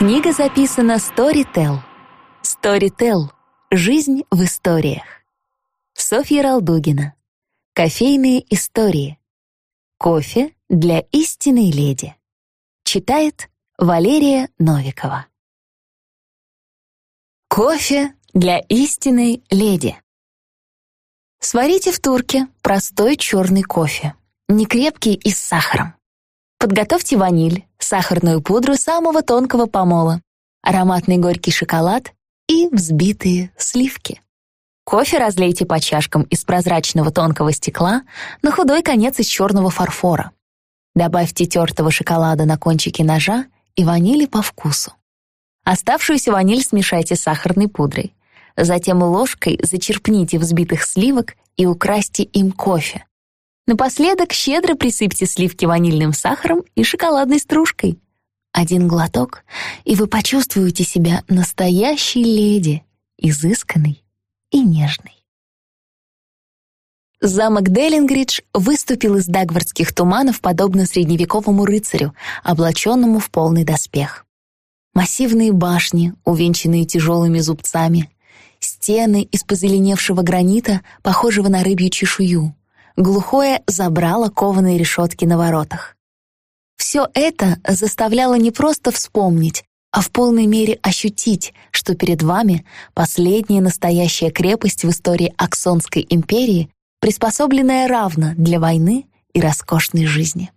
Книга записана Storytel. Storytel. Жизнь в историях. Софья Ралдугина. Кофейные истории. Кофе для истинной леди. Читает Валерия Новикова. Кофе для истинной леди. Сварите в турке простой черный кофе, не крепкий и с сахаром. Подготовьте ваниль, сахарную пудру самого тонкого помола, ароматный горький шоколад и взбитые сливки. Кофе разлейте по чашкам из прозрачного тонкого стекла на худой конец из черного фарфора. Добавьте тертого шоколада на кончике ножа и ванили по вкусу. Оставшуюся ваниль смешайте с сахарной пудрой. Затем ложкой зачерпните взбитых сливок и украсьте им кофе. Напоследок щедро присыпьте сливки ванильным сахаром и шоколадной стружкой. Один глоток, и вы почувствуете себя настоящей леди, изысканной и нежной. Замок Делингридж выступил из дагвардских туманов подобно средневековому рыцарю, облаченному в полный доспех. Массивные башни, увенчанные тяжелыми зубцами, стены из позеленевшего гранита, похожего на рыбью чешую, глухое забрало кованые решетки на воротах. Все это заставляло не просто вспомнить, а в полной мере ощутить, что перед вами последняя настоящая крепость в истории Аксонской империи, приспособленная равно для войны и роскошной жизни.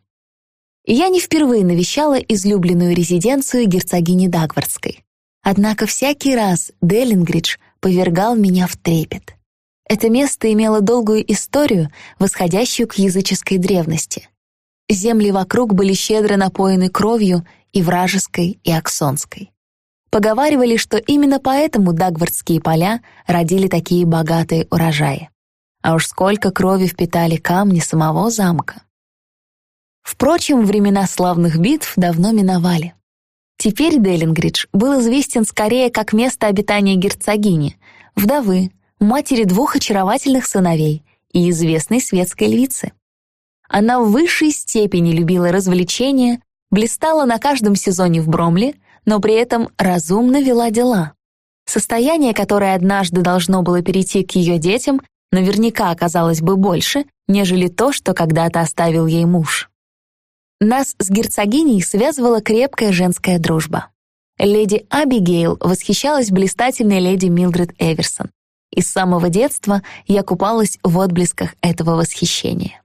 Я не впервые навещала излюбленную резиденцию герцогини Дагвардской. Однако всякий раз Делингридж повергал меня в трепет. Это место имело долгую историю, восходящую к языческой древности. Земли вокруг были щедро напоены кровью и вражеской, и аксонской. Поговаривали, что именно поэтому дагвардские поля родили такие богатые урожаи. А уж сколько крови впитали камни самого замка. Впрочем, времена славных битв давно миновали. Теперь Делингридж был известен скорее как место обитания герцогини, вдовы, матери двух очаровательных сыновей и известной светской львицы. Она в высшей степени любила развлечения, блистала на каждом сезоне в Бромле, но при этом разумно вела дела. Состояние, которое однажды должно было перейти к ее детям, наверняка оказалось бы больше, нежели то, что когда-то оставил ей муж. Нас с герцогиней связывала крепкая женская дружба. Леди Абигейл восхищалась блистательной леди Милдред Эверсон, и с самого детства я купалась в отблесках этого восхищения.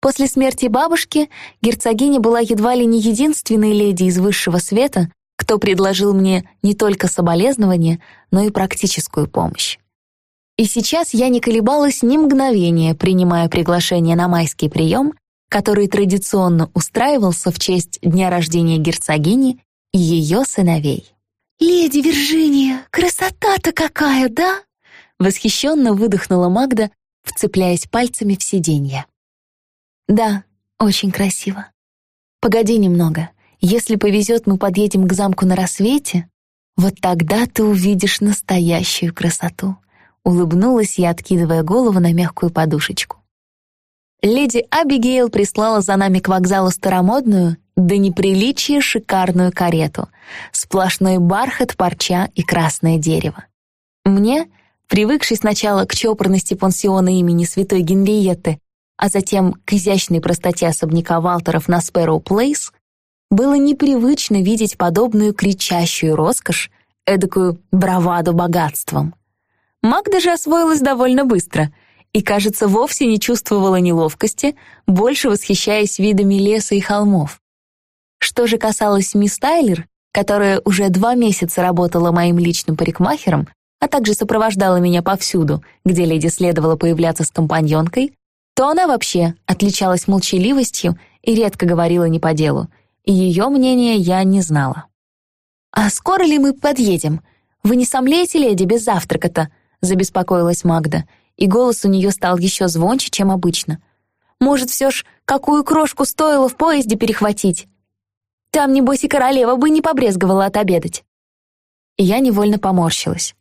После смерти бабушки герцогиня была едва ли не единственной леди из высшего света, кто предложил мне не только соболезнования, но и практическую помощь. И сейчас я не колебалась ни мгновения, принимая приглашение на майский прием, который традиционно устраивался в честь дня рождения герцогини и ее сыновей. «Леди Виржиния, красота-то какая, да?» Восхищенно выдохнула Магда, вцепляясь пальцами в сиденье. «Да, очень красиво. Погоди немного. Если повезет, мы подъедем к замку на рассвете. Вот тогда ты увидишь настоящую красоту», — улыбнулась я, откидывая голову на мягкую подушечку. Леди Абигейл прислала за нами к вокзалу старомодную, до неприличия шикарную карету, сплошной бархат, парча и красное дерево. Мне — Привыкший сначала к чопорности пансиона имени святой Генриетты, а затем к изящной простоте особняка Валтеров на Спэроу Плейс, было непривычно видеть подобную кричащую роскошь, эдакую браваду богатством. Магда же освоилась довольно быстро и, кажется, вовсе не чувствовала неловкости, больше восхищаясь видами леса и холмов. Что же касалось мисс Тайлер, которая уже два месяца работала моим личным парикмахером, а также сопровождала меня повсюду, где леди следовало появляться с компаньонкой, то она вообще отличалась молчаливостью и редко говорила не по делу, и ее мнение я не знала. «А скоро ли мы подъедем? Вы не сомлеете, леди, без завтрака-то?» — забеспокоилась Магда, и голос у нее стал еще звонче, чем обычно. «Может, все ж какую крошку стоило в поезде перехватить? Там, небось, и королева бы не побрезговала отобедать». И я невольно поморщилась.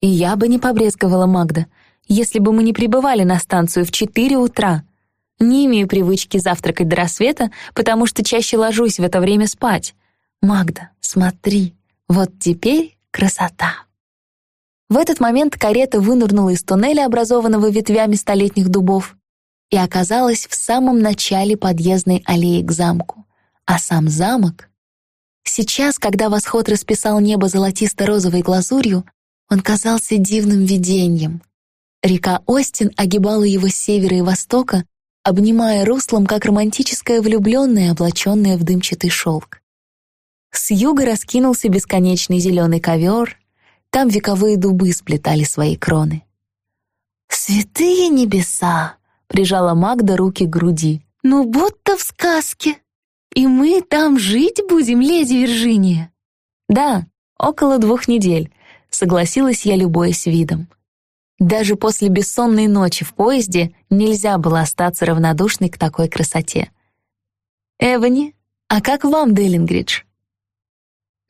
И я бы не побрезговала Магда, если бы мы не прибывали на станцию в 4 утра. Не имею привычки завтракать до рассвета, потому что чаще ложусь в это время спать. Магда, смотри, Вот теперь красота. В этот момент карета вынырнула из туннеля, образованного ветвями столетних дубов, и оказалась в самом начале подъездной аллеи к замку. А сам замок... Сейчас, когда восход расписал небо золотисто-розовой глазурью, он казался дивным видением. Река Остин огибала его с севера и востока, обнимая руслом, как романтическая влюбленная, облаченная в дымчатый шелк. С юга раскинулся бесконечный зеленый ковер, там вековые дубы сплетали свои кроны. «Святые небеса!» — прижала Магда руки к груди. «Ну, будто в сказке! И мы там жить будем, леди Виржиния!» «Да, около двух недель», — согласилась я, любуясь видом. Даже после бессонной ночи в поезде нельзя было остаться равнодушной к такой красоте. «Эвани, а как вам Деллингридж?»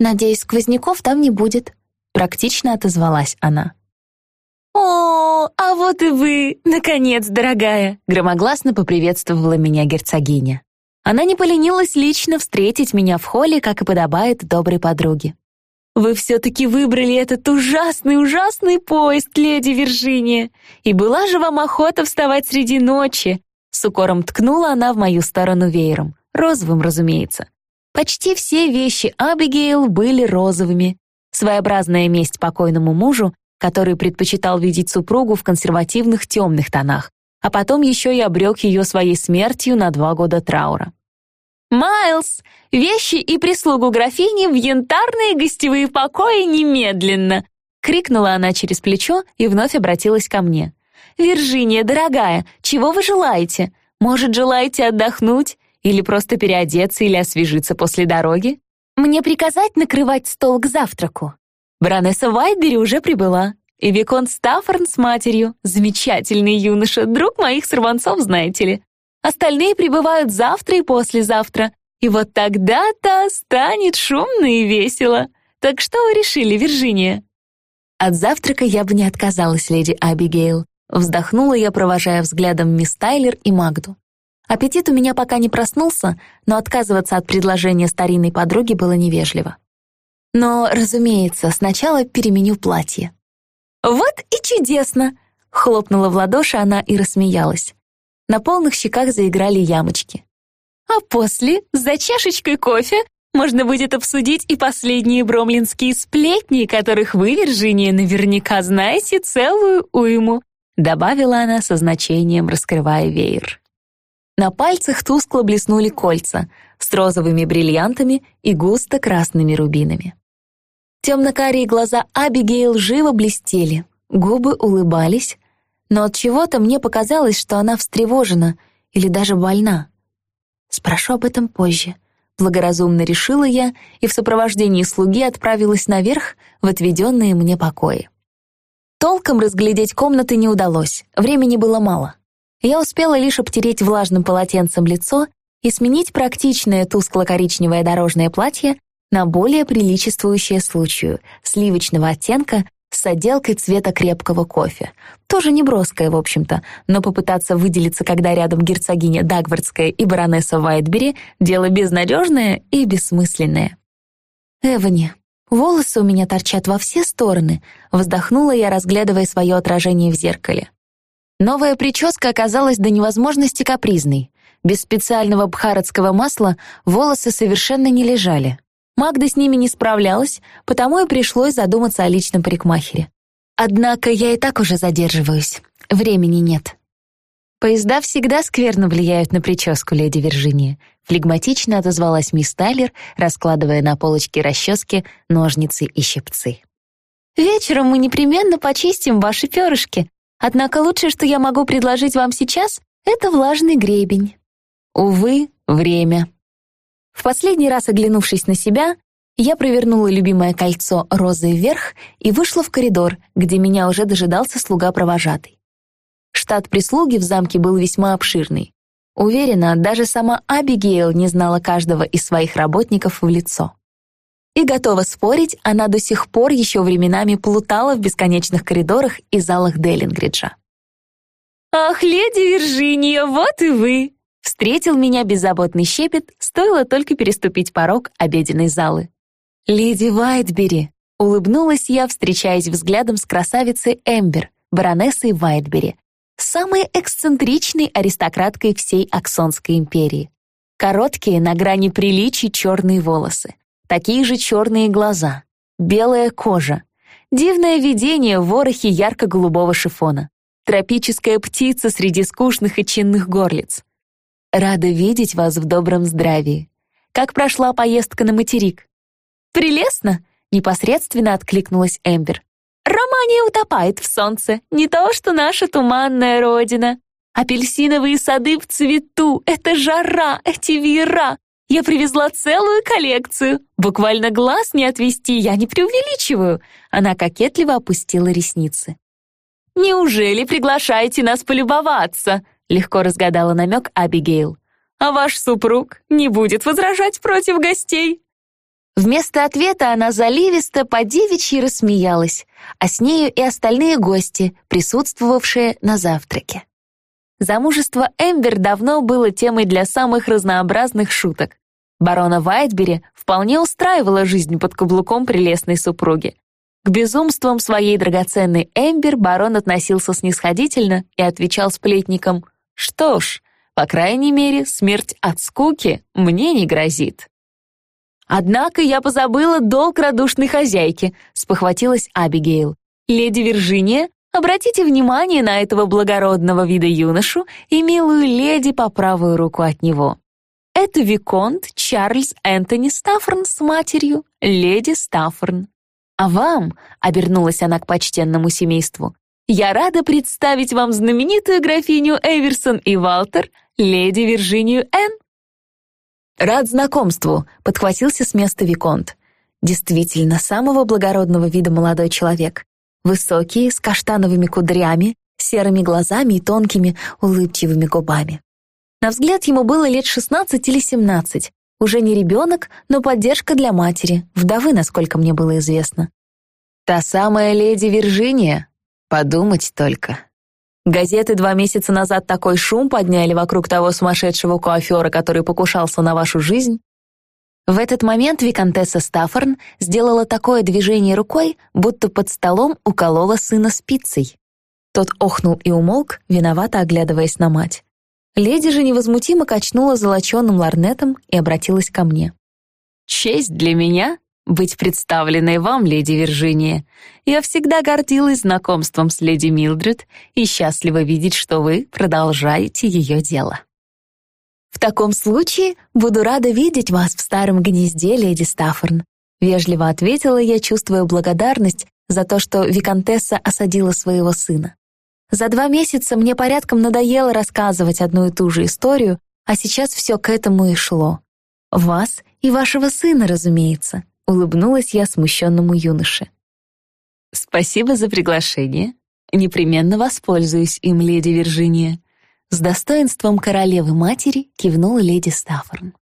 «Надеюсь, сквозняков там не будет», — практично отозвалась она. «О, а вот и вы, наконец, дорогая!» громогласно поприветствовала меня герцогиня. Она не поленилась лично встретить меня в холле, как и подобает доброй подруге. «Вы все-таки выбрали этот ужасный-ужасный поезд, леди Виржиния, и была же вам охота вставать среди ночи!» С укором ткнула она в мою сторону веером, розовым, разумеется. Почти все вещи Абигейл были розовыми, Своеобразная месть покойному мужу, который предпочитал видеть супругу в консервативных темных тонах, а потом еще и обрек ее своей смертью на два года траура. «Майлз, вещи и прислугу графини в янтарные гостевые покои немедленно!» — крикнула она через плечо и вновь обратилась ко мне. «Виржиния, дорогая, чего вы желаете? Может, желаете отдохнуть? Или просто переодеться или освежиться после дороги?» Мне приказать накрывать стол к завтраку? Бранесса Вайдбери уже прибыла. И Викон Стаффорн с матерью, замечательный юноша, друг моих сорванцов, знаете ли. Остальные прибывают завтра и послезавтра. И вот тогда-то станет шумно и весело. Так что вы решили, Виржиния?» От завтрака я бы не отказалась, леди Абигейл. Вздохнула я, провожая взглядом мисс Тайлер и Магду. Аппетит у меня пока не проснулся, но отказываться от предложения старинной подруги было невежливо. Но, разумеется, сначала переменю платье. «Вот и чудесно!» — хлопнула в ладоши она и рассмеялась. На полных щеках заиграли ямочки. «А после, за чашечкой кофе, можно будет обсудить и последние бромлинские сплетни, которых вы, Виржиния, наверняка знаете целую уйму», добавила она со значением, раскрывая веер. На пальцах тускло блеснули кольца с розовыми бриллиантами и густо красными рубинами. Темно-карие глаза Абигейл живо блестели, губы улыбались, но от чего-то мне показалось, что она встревожена или даже больна. Спрошу об этом позже. Благоразумно решила я и в сопровождении слуги отправилась наверх в отведенные мне покои. Толком разглядеть комнаты не удалось, времени было мало я успела лишь обтереть влажным полотенцем лицо и сменить практичное тускло-коричневое дорожное платье на более приличествующее случаю, сливочного оттенка с отделкой цвета крепкого кофе. Тоже не броское, в общем-то, но попытаться выделиться, когда рядом герцогиня Дагвардская и баронесса Вайтбери — дело безнадежное и бессмысленное. «Эвани, волосы у меня торчат во все стороны», — вздохнула я, разглядывая свое отражение в зеркале. Новая прическа оказалась до невозможности капризной. Без специального бхаратского масла волосы совершенно не лежали. Магда с ними не справлялась, потому и пришлось задуматься о личном парикмахере. Однако я и так уже задерживаюсь. Времени нет. Поезда всегда скверно влияют на прическу, леди Виржиния. Флегматично отозвалась мисс Тайлер, раскладывая на полочке расчески, ножницы и щипцы. «Вечером мы непременно почистим ваши перышки», Однако лучшее, что я могу предложить вам сейчас, это влажный гребень. Увы, время. В последний раз оглянувшись на себя, я провернула любимое кольцо розы вверх и вышла в коридор, где меня уже дожидался слуга-провожатый. Штат прислуги в замке был весьма обширный. Уверена, даже сама Абигейл не знала каждого из своих работников в лицо. И готова спорить, она до сих пор еще временами плутала в бесконечных коридорах и залах Деллингриджа. «Ах, леди Виржиния, вот и вы!» Встретил меня беззаботный щепет, стоило только переступить порог обеденной залы. «Леди Вайтбери!» — улыбнулась я, встречаясь взглядом с красавицей Эмбер, баронессой Вайтбери, самой эксцентричной аристократкой всей Аксонской империи. Короткие, на грани приличий черные волосы, такие же черные глаза, белая кожа, дивное видение в ворохе ярко-голубого шифона, тропическая птица среди скучных и чинных горлиц. Рада видеть вас в добром здравии. Как прошла поездка на материк? Прелестно, непосредственно откликнулась Эмбер. Романия утопает в солнце, не то что наша туманная родина. Апельсиновые сады в цвету, это жара, эти веера. Я привезла целую коллекцию. Буквально глаз не отвести, я не преувеличиваю. Она кокетливо опустила ресницы. «Неужели приглашаете нас полюбоваться?» Легко разгадала намек Абигейл. «А ваш супруг не будет возражать против гостей?» Вместо ответа она заливисто по девичьи рассмеялась, а с нею и остальные гости, присутствовавшие на завтраке. Замужество Эмбер давно было темой для самых разнообразных шуток. Барона Вайтбери вполне устраивала жизнь под каблуком прелестной супруги. К безумствам своей драгоценной Эмбер барон относился снисходительно и отвечал сплетникам «Что ж, по крайней мере, смерть от скуки мне не грозит». «Однако я позабыла долг радушной хозяйки», — спохватилась Абигейл. «Леди Виржиния Обратите внимание на этого благородного вида юношу и милую леди по правую руку от него. Это Виконт Чарльз Энтони Стаффорн с матерью, леди Стаффорн. А вам, — обернулась она к почтенному семейству, я рада представить вам знаменитую графиню Эверсон и Валтер, леди Виржинию Н. «Рад знакомству», — подхватился с места Виконт. Действительно, самого благородного вида молодой человек. Высокий, с каштановыми кудрями, серыми глазами и тонкими, улыбчивыми губами. На взгляд ему было лет 16 или 17. Уже не ребенок, но поддержка для матери, вдовы, насколько мне было известно. Та самая леди Виржиния. Подумать только. Газеты два месяца назад такой шум подняли вокруг того сумасшедшего куафера, который покушался на вашу жизнь. В этот момент виконтесса Стаффорн сделала такое движение рукой, будто под столом уколола сына спицей. Тот охнул и умолк, виновато оглядываясь на мать. Леди же невозмутимо качнула золоченым ларнетом и обратилась ко мне. «Честь для меня быть представленной вам, леди Виржиния. Я всегда гордилась знакомством с леди Милдред и счастлива видеть, что вы продолжаете ее дело». «В таком случае буду рада видеть вас в старом гнезде, леди Стаффорн», вежливо ответила я, чувствуя благодарность за то, что виконтесса осадила своего сына. За два месяца мне порядком надоело рассказывать одну и ту же историю, а сейчас все к этому и шло. Вас и вашего сына, разумеется, улыбнулась я смущенному юноше. Спасибо за приглашение. Непременно воспользуюсь им, леди Виржиния. С достоинством королевы-матери кивнула леди Стаффорн.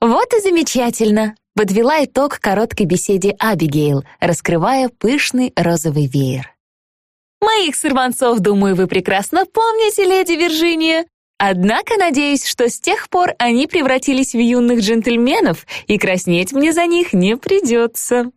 «Вот и замечательно!» — подвела итог короткой беседе Абигейл, раскрывая пышный розовый веер. «Моих сорванцов, думаю, вы прекрасно помните, леди Виржиния. Однако надеюсь, что с тех пор они превратились в юных джентльменов, и краснеть мне за них не придется».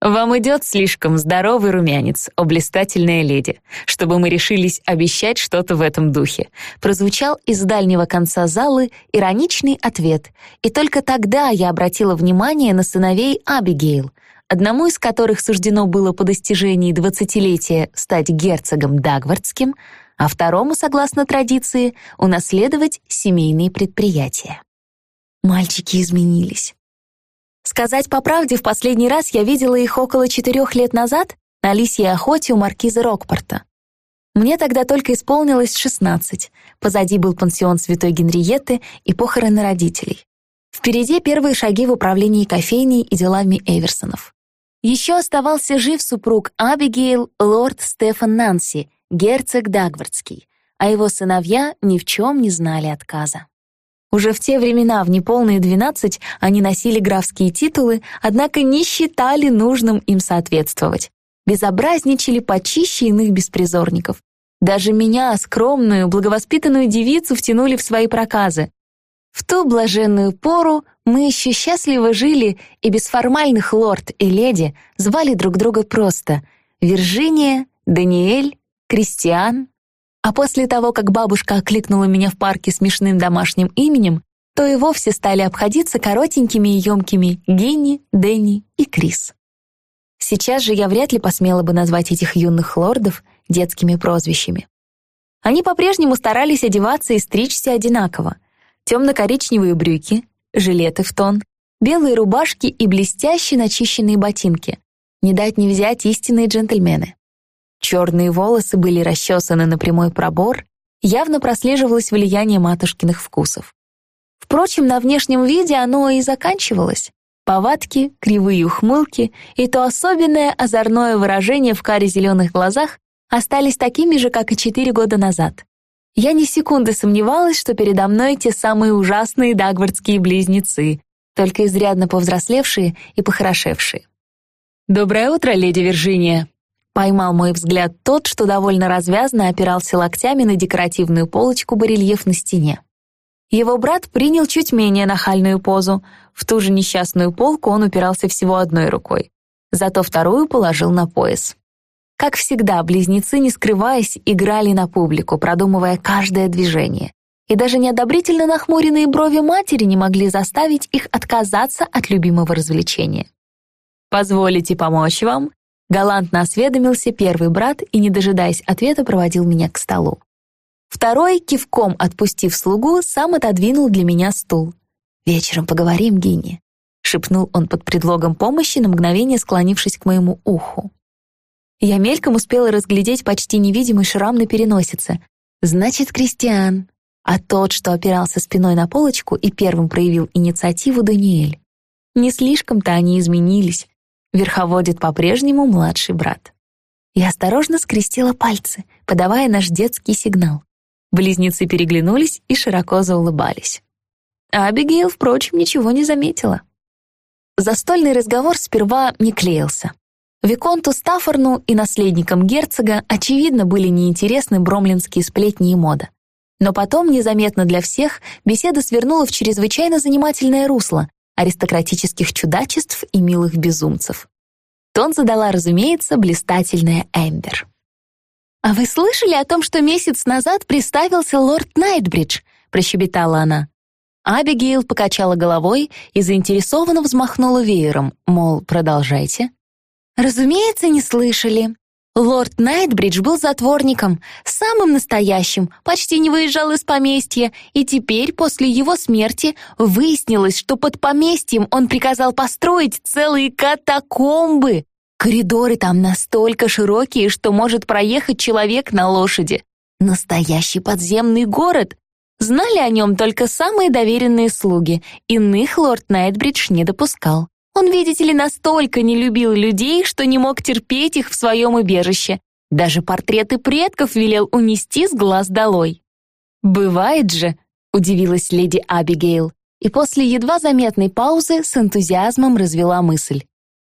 «Вам идет слишком здоровый румянец, о леди, чтобы мы решились обещать что-то в этом духе», прозвучал из дальнего конца залы ироничный ответ, и только тогда я обратила внимание на сыновей Абигейл, одному из которых суждено было по достижении двадцатилетия стать герцогом Дагвардским, а второму, согласно традиции, унаследовать семейные предприятия. Мальчики изменились. Сказать по правде, в последний раз я видела их около четырех лет назад на лисьей охоте у маркиза Рокпорта. Мне тогда только исполнилось шестнадцать. Позади был пансион Святой Генриетты и похороны родителей. Впереди первые шаги в управлении кофейней и делами Эверсонов. Еще оставался жив супруг Абигейл, лорд Стефан Нанси, герцог Дагвардский, а его сыновья ни в чем не знали отказа. Уже в те времена, в неполные двенадцать, они носили графские титулы, однако не считали нужным им соответствовать. Безобразничали почище иных беспризорников. Даже меня, скромную, благовоспитанную девицу, втянули в свои проказы. В ту блаженную пору мы еще счастливо жили, и без формальных лорд и леди звали друг друга просто Виржиния, Даниэль, Кристиан. А после того, как бабушка окликнула меня в парке смешным домашним именем, то и вовсе стали обходиться коротенькими и емкими Генни, Дэнни и Крис. Сейчас же я вряд ли посмела бы назвать этих юных лордов детскими прозвищами. Они по-прежнему старались одеваться и стричься одинаково. Темно-коричневые брюки, жилеты в тон, белые рубашки и блестящие начищенные ботинки. Не дать не взять истинные джентльмены. Черные волосы были расчесаны на прямой пробор, явно прослеживалось влияние матушкиных вкусов. Впрочем, на внешнем виде оно и заканчивалось. Повадки, кривые ухмылки и то особенное озорное выражение в каре зеленых глазах остались такими же, как и четыре года назад. Я ни секунды сомневалась, что передо мной те самые ужасные дагвардские близнецы, только изрядно повзрослевшие и похорошевшие. «Доброе утро, леди Виржиния!» Поймал мой взгляд тот, что довольно развязно опирался локтями на декоративную полочку барельеф на стене. Его брат принял чуть менее нахальную позу. В ту же несчастную полку он упирался всего одной рукой. Зато вторую положил на пояс. Как всегда, близнецы, не скрываясь, играли на публику, продумывая каждое движение. И даже неодобрительно нахмуренные брови матери не могли заставить их отказаться от любимого развлечения. «Позволите помочь вам?» Галантно осведомился первый брат и, не дожидаясь ответа, проводил меня к столу. Второй, кивком отпустив слугу, сам отодвинул для меня стул. «Вечером поговорим, Гинни», — шепнул он под предлогом помощи, на мгновение склонившись к моему уху. Я мельком успела разглядеть почти невидимый шрам на переносице. Значит, Кристиан. А тот, что опирался спиной на полочку и первым проявил инициативу, Даниэль. Не слишком-то они изменились. Верховодит по-прежнему младший брат. Я осторожно скрестила пальцы, подавая наш детский сигнал. Близнецы переглянулись и широко заулыбались. А Абигейл, впрочем, ничего не заметила. Застольный разговор сперва не клеился. Виконту Стаффорну и наследникам герцога, очевидно, были неинтересны бромлинские сплетни и мода. Но потом, незаметно для всех, беседа свернула в чрезвычайно занимательное русло аристократических чудачеств и милых безумцев. Тон задала, разумеется, блистательная Эмбер. «А вы слышали о том, что месяц назад приставился лорд Найтбридж?» — прощебетала она. Абигейл покачала головой и заинтересованно взмахнула веером, мол, продолжайте. Разумеется, не слышали. Лорд Найтбридж был затворником, самым настоящим, почти не выезжал из поместья, и теперь, после его смерти, выяснилось, что под поместьем он приказал построить целые катакомбы. Коридоры там настолько широкие, что может проехать человек на лошади. Настоящий подземный город. Знали о нем только самые доверенные слуги, иных лорд Найтбридж не допускал. Он, видите ли, настолько не любил людей, что не мог терпеть их в своем убежище. Даже портреты предков велел унести с глаз долой. «Бывает же», — удивилась леди Абигейл, и после едва заметной паузы с энтузиазмом развела мысль.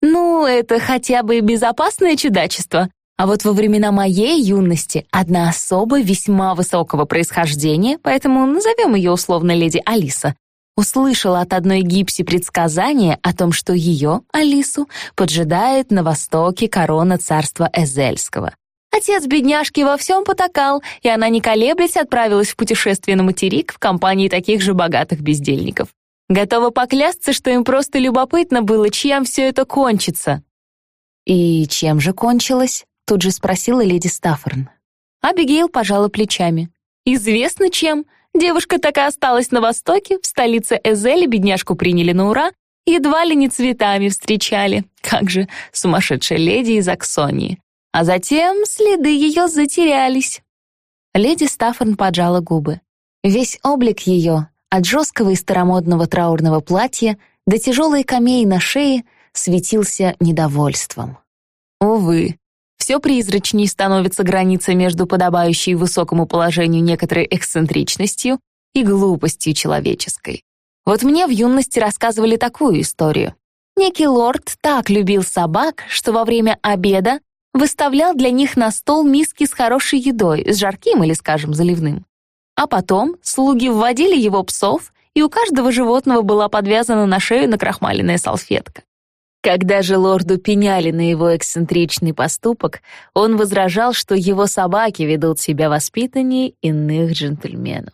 «Ну, это хотя бы безопасное чудачество. А вот во времена моей юности одна особа весьма высокого происхождения, поэтому назовем ее условно леди Алиса, услышала от одной гипси предсказание о том, что ее, Алису, поджидает на востоке корона царства Эзельского. Отец бедняжки во всем потакал, и она, не колеблясь, отправилась в путешествие на материк в компании таких же богатых бездельников. Готова поклясться, что им просто любопытно было, чем все это кончится. «И чем же кончилось?» — тут же спросила леди Стаффорн. Абигейл пожала плечами. «Известно чем. Девушка так и осталась на Востоке, в столице Эзели бедняжку приняли на ура, едва ли не цветами встречали. Как же сумасшедшая леди из Аксонии. А затем следы ее затерялись. Леди Стаффорн поджала губы. Весь облик ее, от жесткого и старомодного траурного платья до тяжелой камеи на шее, светился недовольством. Увы, все призрачней становится граница между подобающей высокому положению некоторой эксцентричностью и глупостью человеческой. Вот мне в юности рассказывали такую историю. Некий лорд так любил собак, что во время обеда выставлял для них на стол миски с хорошей едой, с жарким или, скажем, заливным. А потом слуги вводили его псов и у каждого животного была подвязана на шею накрахмаленная салфетка. Когда же лорду пеняли на его эксцентричный поступок, он возражал, что его собаки ведут себя воспитаннее иных джентльменов.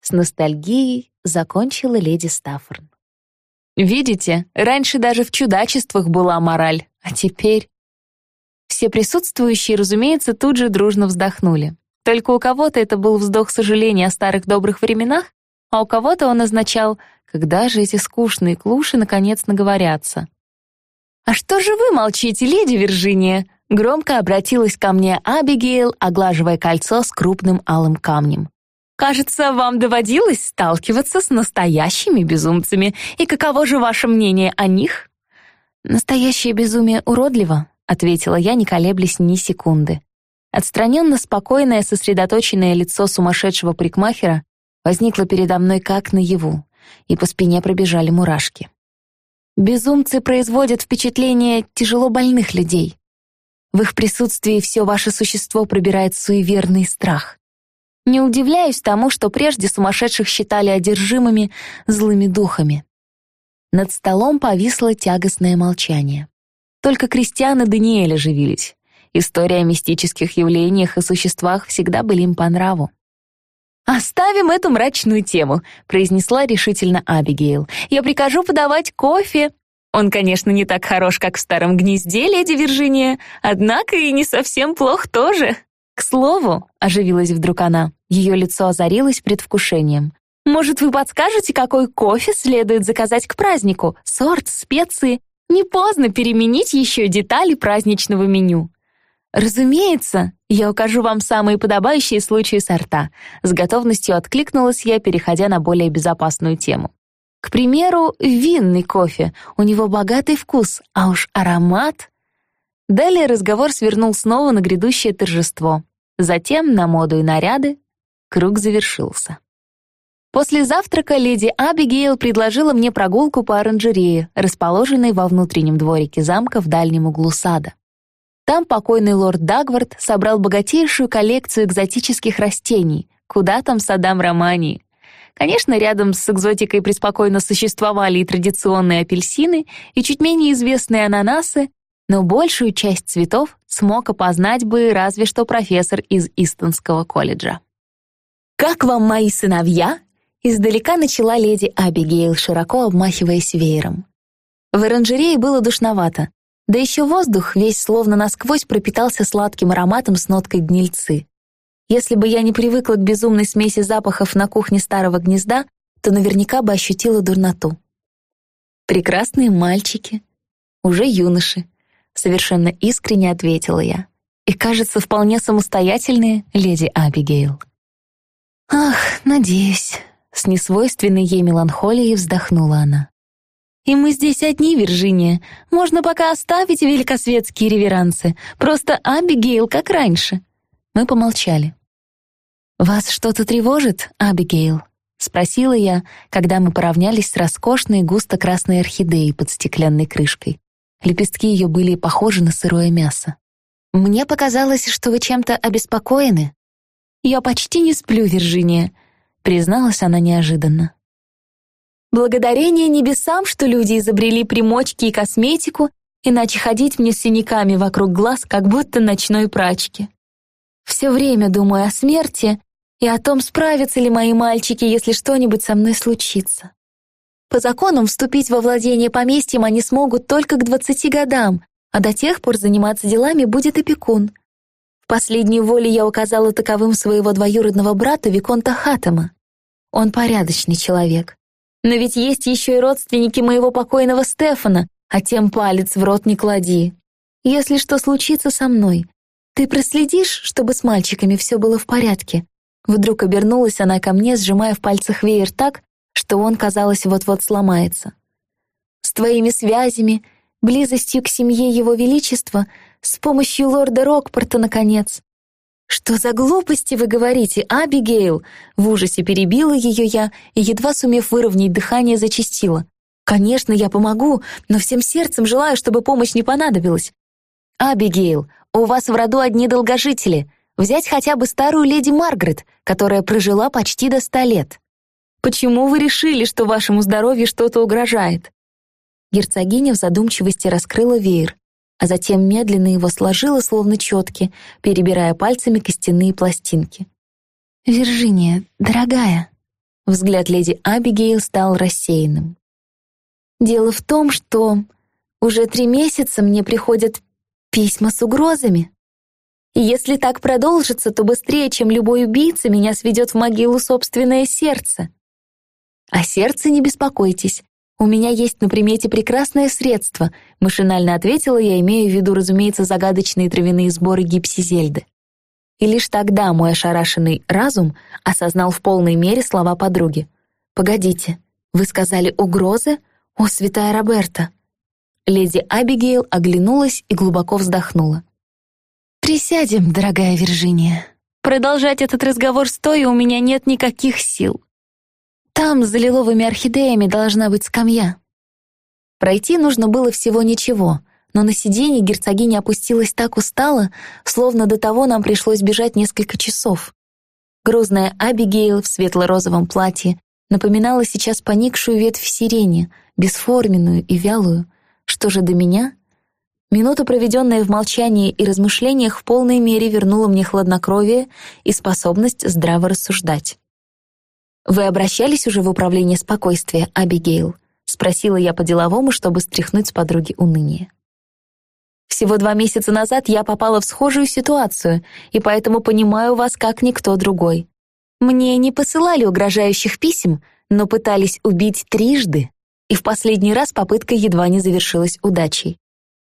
С ностальгией закончила леди Стаффорн. «Видите, раньше даже в чудачествах была мораль, а теперь...» Все присутствующие, разумеется, тут же дружно вздохнули. Только у кого-то это был вздох сожаления о старых добрых временах, а у кого-то он означал, когда же эти скучные клуши наконец наговорятся. «А что же вы молчите, леди Виржиния?» Громко обратилась ко мне Абигейл, оглаживая кольцо с крупным алым камнем. «Кажется, вам доводилось сталкиваться с настоящими безумцами, и каково же ваше мнение о них?» «Настоящее безумие уродливо», — ответила я, не колеблясь ни секунды. Отстраненно спокойное, сосредоточенное лицо сумасшедшего прикмахера возникло передо мной как наяву, и по спине пробежали мурашки. Безумцы производят впечатление тяжело больных людей. В их присутствии все ваше существо пробирает суеверный страх. Не удивляюсь тому, что прежде сумасшедших считали одержимыми злыми духами. Над столом повисло тягостное молчание. Только крестьяне Даниэля живились. История о мистических явлениях и существах всегда были им по нраву. «Оставим эту мрачную тему», — произнесла решительно Абигейл. «Я прикажу подавать кофе. Он, конечно, не так хорош, как в старом гнезде, леди Виржиния, однако и не совсем плох тоже». «К слову», — оживилась вдруг она, ее лицо озарилось предвкушением. «Может, вы подскажете, какой кофе следует заказать к празднику? Сорт, специи? Не поздно переменить еще детали праздничного меню». «Разумеется, я укажу вам самые подобающие случаи сорта», с готовностью откликнулась я, переходя на более безопасную тему. К примеру, винный кофе. У него богатый вкус, а уж аромат... Далее разговор свернул снова на грядущее торжество. Затем на моду и наряды. Круг завершился. После завтрака леди Абигейл предложила мне прогулку по оранжерее, расположенной во внутреннем дворике замка в дальнем углу сада. Там покойный лорд Дагвард собрал богатейшую коллекцию экзотических растений, куда там садам Романии. Конечно, рядом с экзотикой преспокойно существовали и традиционные апельсины, и чуть менее известные ананасы, но большую часть цветов смог опознать бы разве что профессор из Истонского колледжа. «Как вам мои сыновья?» Издалека начала леди Абигейл, широко обмахиваясь веером. В оранжерее было душновато, да еще воздух весь словно насквозь пропитался сладким ароматом с ноткой гнильцы. Если бы я не привыкла к безумной смеси запахов на кухне старого гнезда, то наверняка бы ощутила дурноту. «Прекрасные мальчики, уже юноши», — совершенно искренне ответила я. «И, кажется, вполне самостоятельные, леди Абигейл». «Ах, надеюсь», — с несвойственной ей меланхолией вздохнула она. И мы здесь одни, Виржиния. Можно пока оставить великосветские реверансы. Просто Абигейл, как раньше». Мы помолчали. «Вас что-то тревожит, Абигейл?» — спросила я, когда мы поравнялись с роскошной густо-красной орхидеей под стеклянной крышкой. Лепестки ее были похожи на сырое мясо. «Мне показалось, что вы чем-то обеспокоены». «Я почти не сплю, Виржиния», — призналась она неожиданно. Благодарение небесам, что люди изобрели примочки и косметику, иначе ходить мне с синяками вокруг глаз, как будто ночной прачки. Все время думаю о смерти и о том, справятся ли мои мальчики, если что-нибудь со мной случится. По законам вступить во владение поместьем они смогут только к двадцати годам, а до тех пор заниматься делами будет опекун. В последней воле я указала таковым своего двоюродного брата Виконта Хаттема. Он порядочный человек. Но ведь есть еще и родственники моего покойного Стефана, а тем палец в рот не клади. Если что случится со мной, ты проследишь, чтобы с мальчиками все было в порядке?» Вдруг обернулась она ко мне, сжимая в пальцах веер так, что он, казалось, вот-вот сломается. «С твоими связями, близостью к семье Его Величества, с помощью лорда Рокпорта, наконец. «Что за глупости вы говорите, Абигейл?» В ужасе перебила ее я и, едва сумев выровнять дыхание, зачастила. «Конечно, я помогу, но всем сердцем желаю, чтобы помощь не понадобилась. Абигейл, у вас в роду одни долгожители. Взять хотя бы старую леди Маргарет, которая прожила почти до ста лет. Почему вы решили, что вашему здоровью что-то угрожает?» Герцогиня в задумчивости раскрыла веер, а затем медленно его сложила, словно четки, перебирая пальцами костяные пластинки. «Виржиния, дорогая», — взгляд леди Абигейл стал рассеянным. «Дело в том, что уже три месяца мне приходят письма с угрозами. И если так продолжится, то быстрее, чем любой убийца, меня сведет в могилу собственное сердце. О сердце не беспокойтесь. У меня есть на примете прекрасное средство, машинально ответила я, имея в виду, разумеется, загадочные травяные сборы гипсизельды. И лишь тогда мой ошарашенный разум осознал в полной мере слова подруги. «Погодите, вы сказали угрозы? О, святая Роберта!» Леди Абигейл оглянулась и глубоко вздохнула. «Присядем, дорогая Виржиния. Продолжать этот разговор стоя у меня нет никаких сил. Там, за лиловыми орхидеями, должна быть скамья». Пройти нужно было всего ничего, но на сиденье герцогиня опустилась так устало, словно до того нам пришлось бежать несколько часов. Грузная Абигейл в светло-розовом платье напоминала сейчас поникшую ветвь сирени, бесформенную и вялую. Что же до меня? Минута, проведенная в молчании и размышлениях, в полной мере вернула мне хладнокровие и способность здраво рассуждать. «Вы обращались уже в управление спокойствия, Абигейл?» — спросила я по-деловому, чтобы стряхнуть с подруги уныние. «Всего два месяца назад я попала в схожую ситуацию, и поэтому понимаю вас как никто другой. Мне не посылали угрожающих писем, но пытались убить трижды, и в последний раз попытка едва не завершилась удачей.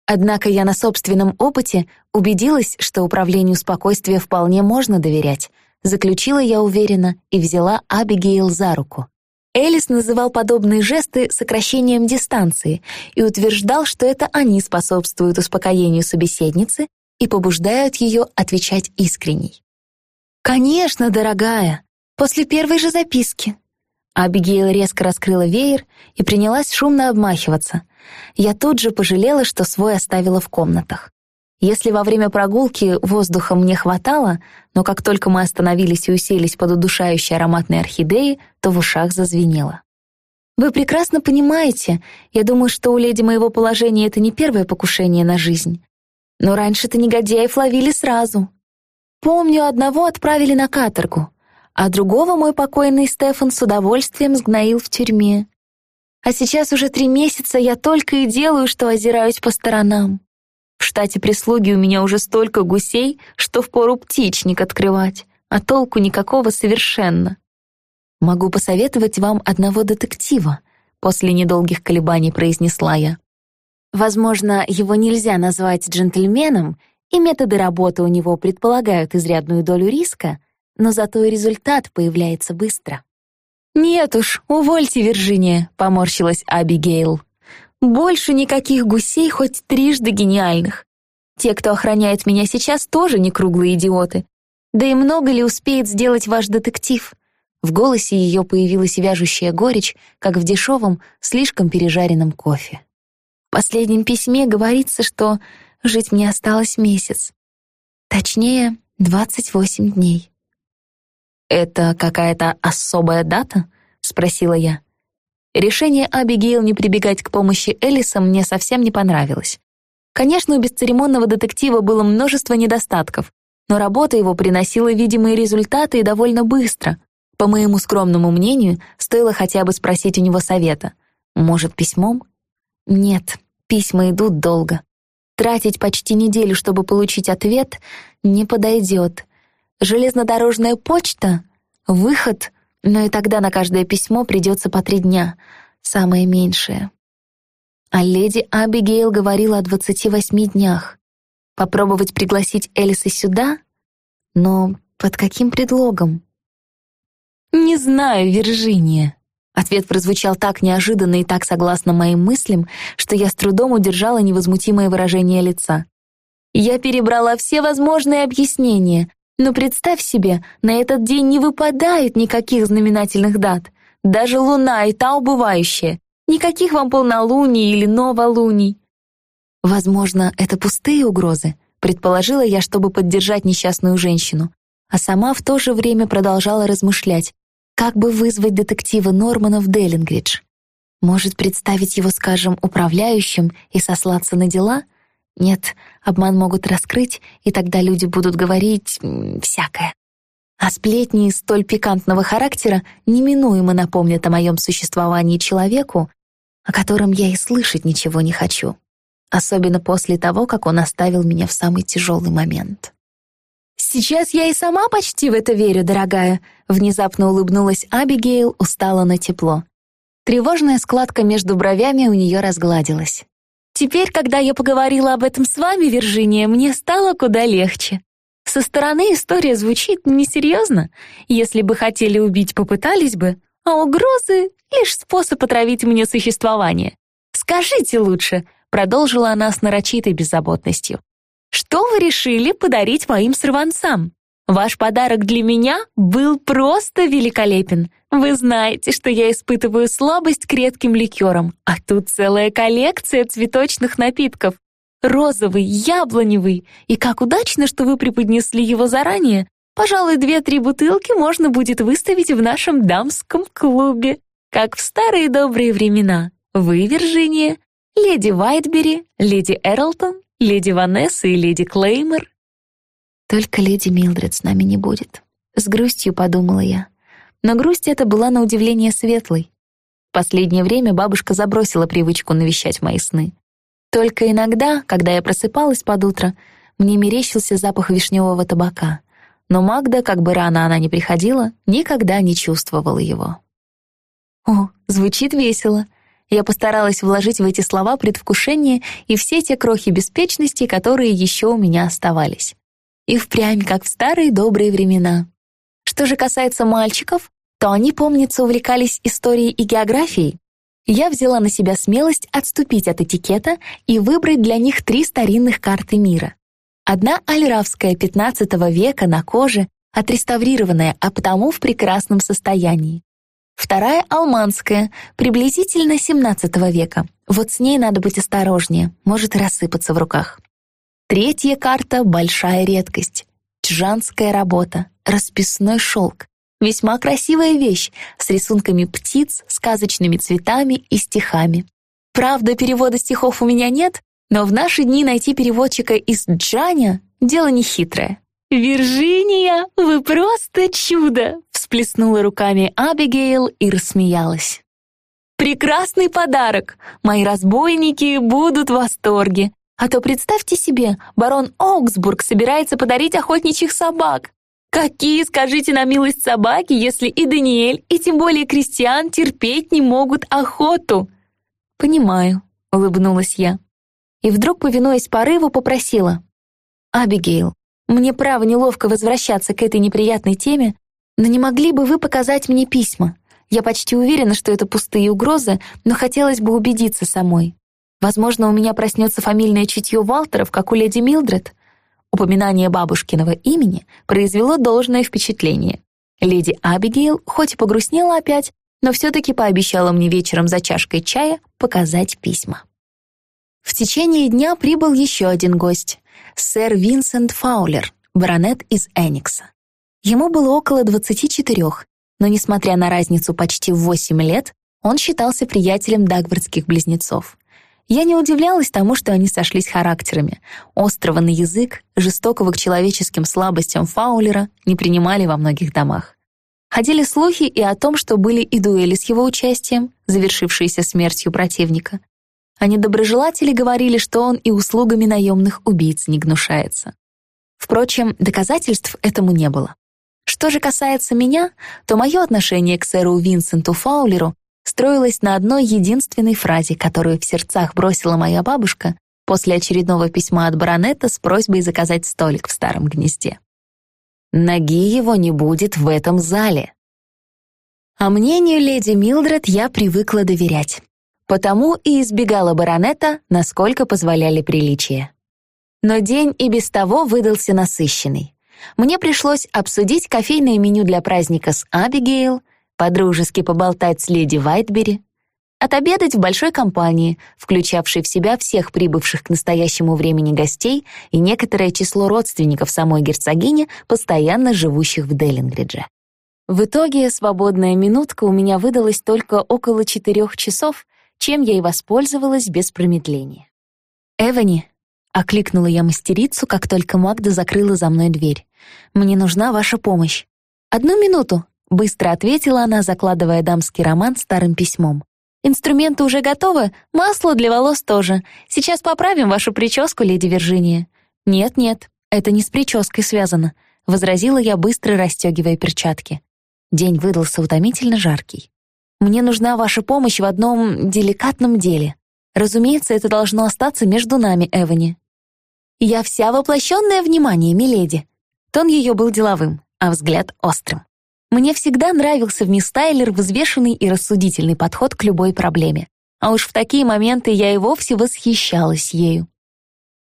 Однако я на собственном опыте убедилась, что управлению спокойствия вполне можно доверять. Заключила я уверенно и взяла Абигейл за руку. Элис называл подобные жесты сокращением дистанции и утверждал, что это они способствуют успокоению собеседницы и побуждают ее отвечать искренней. «Конечно, дорогая, после первой же записки». Абигейл резко раскрыла веер и принялась шумно обмахиваться. Я тут же пожалела, что свой оставила в комнатах. Если во время прогулки воздуха мне хватало, но как только мы остановились и уселись под удушающей ароматной орхидеей, то в ушах зазвенело. Вы прекрасно понимаете, я думаю, что у леди моего положения это не первое покушение на жизнь. Но раньше-то негодяев ловили сразу. Помню, одного отправили на каторгу, а другого мой покойный Стефан с удовольствием сгноил в тюрьме. А сейчас уже три месяца я только и делаю, что озираюсь по сторонам. В штате прислуги у меня уже столько гусей, что впору птичник открывать, а толку никакого совершенно. Могу посоветовать вам одного детектива, после недолгих колебаний произнесла я. Возможно, его нельзя назвать джентльменом, и методы работы у него предполагают изрядную долю риска, но зато и результат появляется быстро. «Нет уж, увольте, Виржиния», — поморщилась Абигейл. «Больше никаких гусей, хоть трижды гениальных. Те, кто охраняет меня сейчас, тоже не круглые идиоты. Да и много ли успеет сделать ваш детектив?» В голосе ее появилась вяжущая горечь, как в дешевом, слишком пережаренном кофе. В последнем письме говорится, что жить мне осталось месяц. Точнее, двадцать восемь дней. «Это какая-то особая дата?» — спросила я. Решение Абигейл не прибегать к помощи Элиса мне совсем не понравилось. Конечно, у бесцеремонного детектива было множество недостатков, но работа его приносила видимые результаты и довольно быстро. По моему скромному мнению, стоило хотя бы спросить у него совета. Может, письмом? Нет, письма идут долго. Тратить почти неделю, чтобы получить ответ, не подойдет. Железнодорожная почта — выход, но и тогда на каждое письмо придется по три дня, самое меньшее. А леди Абигейл говорила о двадцати восьми днях. Попробовать пригласить Элиса сюда? Но под каким предлогом? «Не знаю, Виржиния». Ответ прозвучал так неожиданно и так согласно моим мыслям, что я с трудом удержала невозмутимое выражение лица. Я перебрала все возможные объяснения, но представь себе, на этот день не выпадает никаких знаменательных дат. Даже луна и та убывающая. Никаких вам полнолуний или новолуний. Возможно, это пустые угрозы, предположила я, чтобы поддержать несчастную женщину, а сама в то же время продолжала размышлять, Как бы вызвать детектива Нормана в Деллингридж? Может, представить его, скажем, управляющим и сослаться на дела? Нет, обман могут раскрыть, и тогда люди будут говорить всякое. А сплетни столь пикантного характера неминуемо напомнят о моем существовании человеку, о котором я и слышать ничего не хочу. Особенно после того, как он оставил меня в самый тяжелый момент. «Сейчас я и сама почти в это верю, дорогая», внезапно улыбнулась Абигейл, устала на тепло. Тревожная складка между бровями у нее разгладилась. «Теперь, когда я поговорила об этом с вами, Виржиния, мне стало куда легче. Со стороны история звучит несерьезно. Если бы хотели убить, попытались бы, а угрозы — лишь способ отравить мне существование. Скажите лучше, — продолжила она с нарочитой беззаботностью, что вы решили подарить моим сорванцам? Ваш подарок для меня был просто великолепен. Вы знаете, что я испытываю слабость к редким ликерам, а тут целая коллекция цветочных напитков розовый, яблоневый. И как удачно, что вы преподнесли его заранее. Пожалуй, две-три бутылки можно будет выставить в нашем дамском клубе, как в старые добрые времена. Вы, Виржиния, леди Вайтбери, леди Эрлтон, леди Ванесса и леди Клеймор. Только леди Милдред с нами не будет. С грустью подумала я. Но грусть эта была на удивление светлой. В последнее время бабушка забросила привычку навещать мои сны. Только иногда, когда я просыпалась под утро, мне мерещился запах вишневого табака. Но Магда, как бы рано она ни приходила, никогда не чувствовала его. О, звучит весело. Я постаралась вложить в эти слова предвкушение и все те крохи беспечности, которые еще у меня оставались. И впрямь, как в старые добрые времена. Что же касается мальчиков, то они, помнится, увлекались историей и географией, я взяла на себя смелость отступить от этикета и выбрать для них три старинных карты мира. Одна альравская XV века на коже, отреставрированная, а потому в прекрасном состоянии. Вторая алманская, приблизительно XVII века. Вот с ней надо быть осторожнее, может рассыпаться в руках. Третья карта — большая редкость. Чжанская работа, расписной шелк. Весьма красивая вещь с рисунками птиц, сказочными цветами и стихами. Правда, перевода стихов у меня нет, но в наши дни найти переводчика из Джаня — дело нехитрое. «Виржиния, вы просто чудо!» — всплеснула руками Абигейл и рассмеялась. «Прекрасный подарок! Мои разбойники будут в восторге. А то представьте себе, барон Оксбург собирается подарить охотничьих собак. Какие, скажите на милость собаки, если и Даниэль, и тем более Кристиан терпеть не могут охоту? Понимаю, улыбнулась я. И вдруг, повинуясь порыву, попросила. Абигейл, мне право неловко возвращаться к этой неприятной теме, но не могли бы вы показать мне письма? Я почти уверена, что это пустые угрозы, но хотелось бы убедиться самой. Возможно, у меня проснется фамильное чутье Валтеров, как у леди Милдред. Упоминание бабушкиного имени произвело должное впечатление. Леди Абигейл хоть и погрустнела опять, но все-таки пообещала мне вечером за чашкой чая показать письма. В течение дня прибыл еще один гость — сэр Винсент Фаулер, баронет из Эникса. Ему было около 24, но, несмотря на разницу почти в 8 лет, он считался приятелем дагвардских близнецов. Я не удивлялась тому, что они сошлись характерами. Острого на язык, жестокого к человеческим слабостям Фаулера не принимали во многих домах. Ходили слухи и о том, что были и дуэли с его участием, завершившиеся смертью противника. А недоброжелатели говорили, что он и услугами наемных убийц не гнушается. Впрочем, доказательств этому не было. Что же касается меня, то мое отношение к сэру Винсенту Фаулеру строилась на одной единственной фразе, которую в сердцах бросила моя бабушка после очередного письма от баронета с просьбой заказать столик в старом гнезде. «Ноги его не будет в этом зале». А мнению леди Милдред я привыкла доверять, потому и избегала баронета, насколько позволяли приличия. Но день и без того выдался насыщенный. Мне пришлось обсудить кофейное меню для праздника с Абигейл, подружески поболтать с леди Вайтбери, отобедать в большой компании, включавшей в себя всех прибывших к настоящему времени гостей и некоторое число родственников самой герцогини, постоянно живущих в Деллингридже. В итоге свободная минутка у меня выдалась только около четырех часов, чем я и воспользовалась без промедления. «Эвани», — окликнула я мастерицу, как только Магда закрыла за мной дверь. «Мне нужна ваша помощь». «Одну минуту», — быстро ответила она, закладывая дамский роман старым письмом. «Инструменты уже готовы, масло для волос тоже. Сейчас поправим вашу прическу, леди Виржиния». «Нет-нет, это не с прической связано», — возразила я, быстро расстегивая перчатки. День выдался утомительно жаркий. «Мне нужна ваша помощь в одном деликатном деле. Разумеется, это должно остаться между нами, Эвани». «Я вся воплощенное внимание, миледи». Тон ее был деловым, а взгляд острым. Мне всегда нравился в мисс Тайлер взвешенный и рассудительный подход к любой проблеме. А уж в такие моменты я и вовсе восхищалась ею.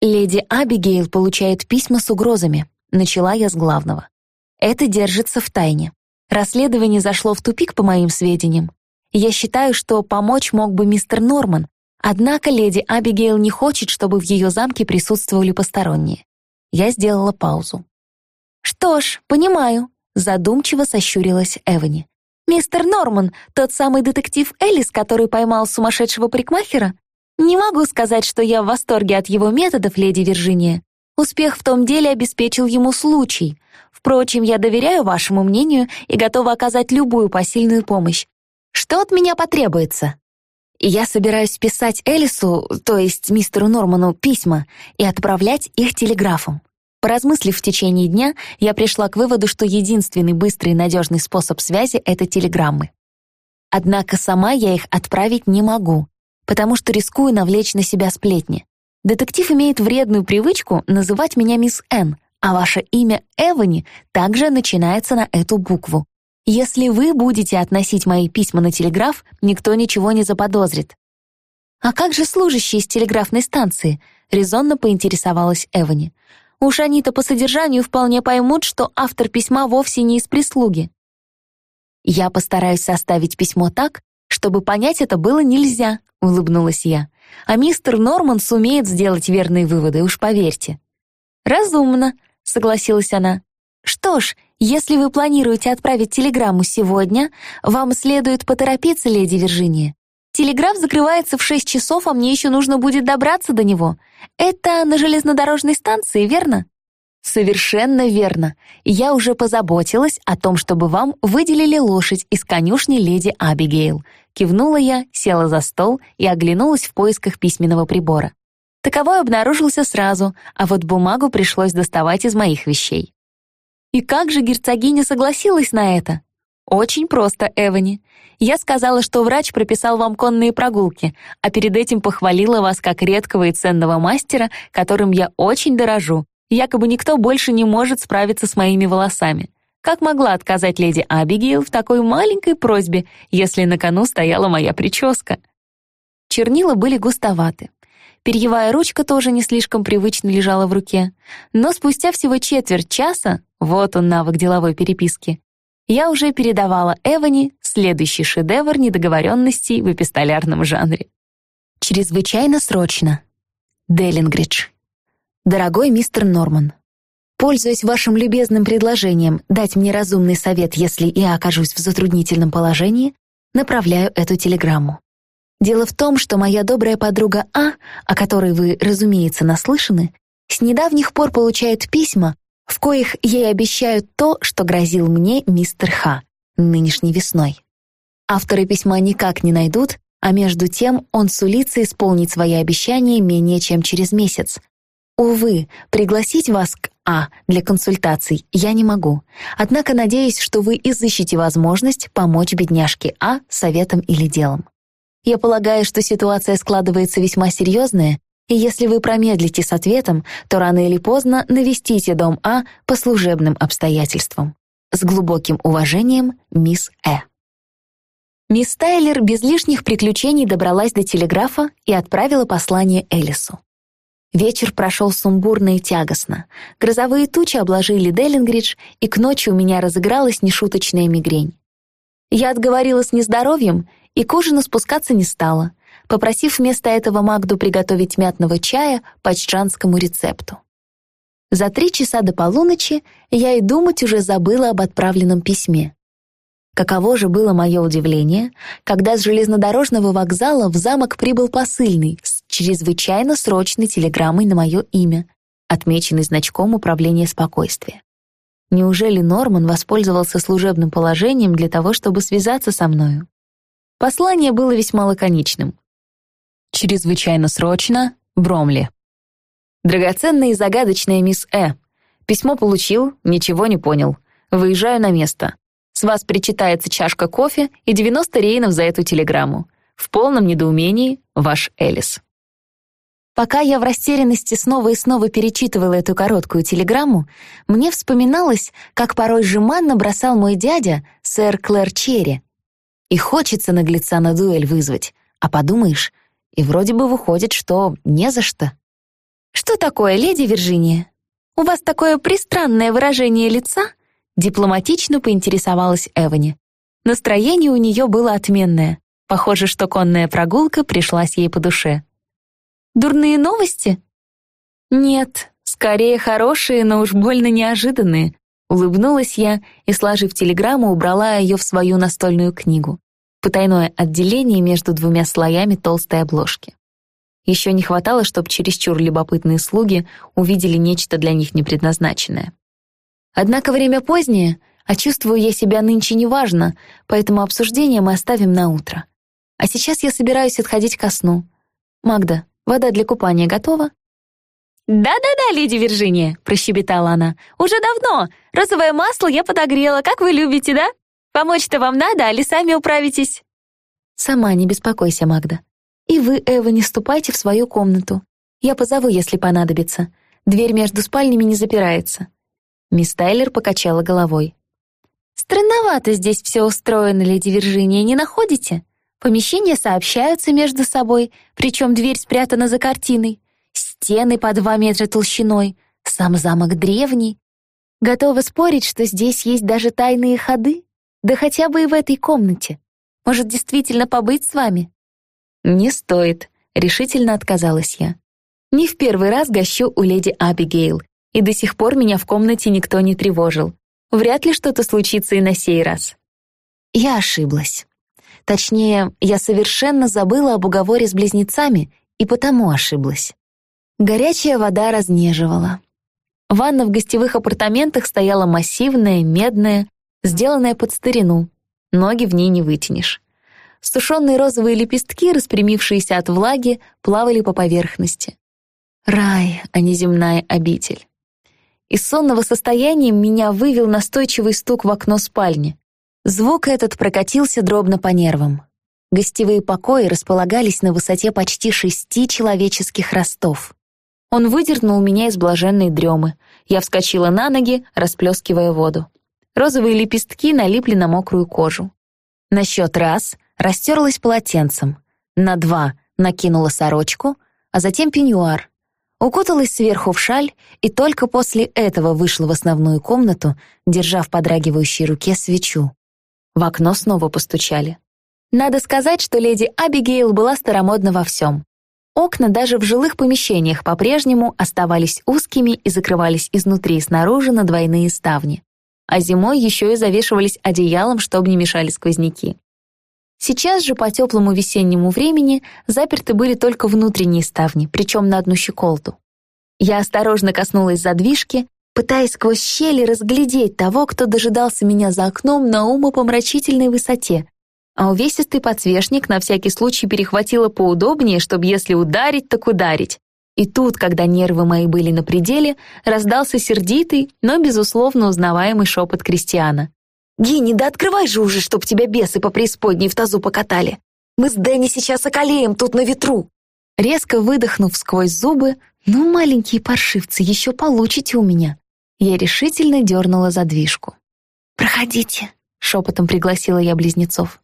«Леди Абигейл получает письма с угрозами», — начала я с главного. «Это держится в тайне. Расследование зашло в тупик, по моим сведениям. Я считаю, что помочь мог бы мистер Норман, однако леди Абигейл не хочет, чтобы в ее замке присутствовали посторонние. Я сделала паузу. «Что ж, понимаю», — задумчиво сощурилась Эвани. «Мистер Норман, тот самый детектив Элис, который поймал сумасшедшего парикмахера? Не могу сказать, что я в восторге от его методов, леди Виржиния. Успех в том деле обеспечил ему случай. Впрочем, я доверяю вашему мнению и готова оказать любую посильную помощь. Что от меня потребуется? Я собираюсь писать Элису, то есть мистеру Норману, письма и отправлять их телеграфом. Поразмыслив в течение дня, я пришла к выводу, что единственный быстрый и надежный способ связи — это телеграммы. Однако сама я их отправить не могу, потому что рискую навлечь на себя сплетни. Детектив имеет вредную привычку называть меня мисс Н, а ваше имя Эвани также начинается на эту букву. Если вы будете относить мои письма на телеграф, никто ничего не заподозрит. «А как же служащие из телеграфной станции?» — резонно поинтересовалась Эвани. «Уж они-то по содержанию вполне поймут, что автор письма вовсе не из прислуги». «Я постараюсь составить письмо так, чтобы понять это было нельзя», — улыбнулась я. А мистер Норман сумеет сделать верные выводы, уж поверьте». «Разумно», — согласилась она. «Что ж, если вы планируете отправить телеграмму сегодня, вам следует поторопиться, леди Виржиния. Телеграф закрывается в шесть часов, а мне еще нужно будет добраться до него. Это на железнодорожной станции, верно?» «Совершенно верно. Я уже позаботилась о том, чтобы вам выделили лошадь из конюшни леди Абигейл. Кивнула я, села за стол и оглянулась в поисках письменного прибора. Таковой обнаружился сразу, а вот бумагу пришлось доставать из моих вещей. И как же герцогиня согласилась на это? Очень просто, Эвани. Я сказала, что врач прописал вам конные прогулки, а перед этим похвалила вас как редкого и ценного мастера, которым я очень дорожу. Якобы никто больше не может справиться с моими волосами. Как могла отказать леди Абигейл в такой маленькой просьбе, если на кону стояла моя прическа? Чернила были густоваты. Перьевая ручка тоже не слишком привычно лежала в руке. Но спустя всего четверть часа, вот он навык деловой переписки, я уже передавала Эвани следующий шедевр недоговоренностей в эпистолярном жанре. Чрезвычайно срочно. Деллингридж. Дорогой мистер Норман, Пользуясь вашим любезным предложением дать мне разумный совет, если я окажусь в затруднительном положении, направляю эту телеграмму. Дело в том, что моя добрая подруга А, о которой вы, разумеется, наслышаны, с недавних пор получает письма, в коих ей обещают то, что грозил мне мистер Х. нынешней весной. Авторы письма никак не найдут, а между тем он сулится исполнить свои обещания менее чем через месяц, Увы, пригласить вас к А для консультаций я не могу. Однако надеюсь, что вы изыщете возможность помочь бедняжке А советом или делом. Я полагаю, что ситуация складывается весьма серьезная, и если вы промедлите с ответом, то рано или поздно навестите дом А по служебным обстоятельствам. С глубоким уважением, мисс Э. Мисс Тайлер без лишних приключений добралась до телеграфа и отправила послание Элису. Вечер прошел сумбурно и тягостно. Грозовые тучи обложили Деллингридж, и к ночи у меня разыгралась нешуточная мигрень. Я отговорилась нездоровьем и к ужину спускаться не стала, попросив вместо этого Магду приготовить мятного чая по чжанскому рецепту. За три часа до полуночи я и думать уже забыла об отправленном письме. Каково же было мое удивление, когда с железнодорожного вокзала в замок прибыл посыльный с чрезвычайно срочной телеграммой на мое имя, отмеченный значком управления спокойствия. Неужели Норман воспользовался служебным положением для того, чтобы связаться со мною? Послание было весьма лаконичным. «Чрезвычайно срочно, Бромли». «Драгоценная и загадочная мисс Э. Письмо получил, ничего не понял. Выезжаю на место. С вас причитается чашка кофе и 90 рейнов за эту телеграмму. В полном недоумении ваш Элис. Пока я в растерянности снова и снова перечитывала эту короткую телеграмму, мне вспоминалось, как порой жеманно бросал мой дядя, сэр Клэр Черри. И хочется наглеца на дуэль вызвать, а подумаешь, и вроде бы выходит, что не за что. «Что такое, леди Виржиния? У вас такое пристранное выражение лица?» Дипломатично поинтересовалась Эвани. Настроение у нее было отменное. Похоже, что конная прогулка пришлась ей по душе. «Дурные новости?» «Нет, скорее хорошие, но уж больно неожиданные», Улыбнулась я и, сложив телеграмму, убрала ее в свою настольную книгу. Потайное отделение между двумя слоями толстой обложки. Еще не хватало, чтобы чересчур любопытные слуги увидели нечто для них непредназначенное. Однако время позднее, а чувствую я себя нынче неважно, поэтому обсуждение мы оставим на утро. А сейчас я собираюсь отходить ко сну. Магда, вода для купания готова? «Да-да-да, леди Виржиния», — прощебетала она. «Уже давно. Розовое масло я подогрела, как вы любите, да? Помочь-то вам надо, али сами управитесь?» «Сама не беспокойся, Магда. И вы, Эва, не ступайте в свою комнату. Я позову, если понадобится. Дверь между спальнями не запирается. Мисс Тайлер покачала головой. «Странновато здесь все устроено, леди Виржиния, не находите? Помещения сообщаются между собой, причем дверь спрятана за картиной. Стены по два метра толщиной, сам замок древний. Готова спорить, что здесь есть даже тайные ходы? Да хотя бы и в этой комнате. Может, действительно побыть с вами?» «Не стоит», — решительно отказалась я. «Не в первый раз гощу у леди Абигейл, и до сих пор меня в комнате никто не тревожил. Вряд ли что-то случится и на сей раз. Я ошиблась. Точнее, я совершенно забыла об уговоре с близнецами и потому ошиблась. Горячая вода разнеживала. Ванна в гостевых апартаментах стояла массивная, медная, сделанная под старину. Ноги в ней не вытянешь. Сушеные розовые лепестки, распрямившиеся от влаги, плавали по поверхности. Рай, а не земная обитель. Из сонного состояния меня вывел настойчивый стук в окно спальни. Звук этот прокатился дробно по нервам. Гостевые покои располагались на высоте почти шести человеческих ростов. Он выдернул меня из блаженной дремы. Я вскочила на ноги, расплескивая воду. Розовые лепестки налипли на мокрую кожу. На счет раз растерлась полотенцем, на два накинула сорочку, а затем пеньюар, укуталась сверху в шаль и только после этого вышла в основную комнату, держа в подрагивающей руке свечу. В окно снова постучали. Надо сказать, что леди Абигейл была старомодна во всем. Окна даже в жилых помещениях по-прежнему оставались узкими и закрывались изнутри и снаружи на двойные ставни. А зимой еще и завешивались одеялом, чтобы не мешали сквозняки. Сейчас же по теплому весеннему времени заперты были только внутренние ставни, причем на одну щеколду. Я осторожно коснулась задвижки, пытаясь сквозь щели разглядеть того, кто дожидался меня за окном на умопомрачительной высоте, а увесистый подсвечник на всякий случай перехватила поудобнее, чтобы если ударить, так ударить. И тут, когда нервы мои были на пределе, раздался сердитый, но, безусловно, узнаваемый шепот Кристиана. «Гений, да открывай же уже, чтоб тебя бесы по преисподней в тазу покатали. Мы с Дэнни сейчас околеем тут на ветру». Резко выдохнув сквозь зубы, «Ну, маленькие паршивцы, еще получите у меня». Я решительно дернула задвижку. «Проходите», — шепотом пригласила я близнецов.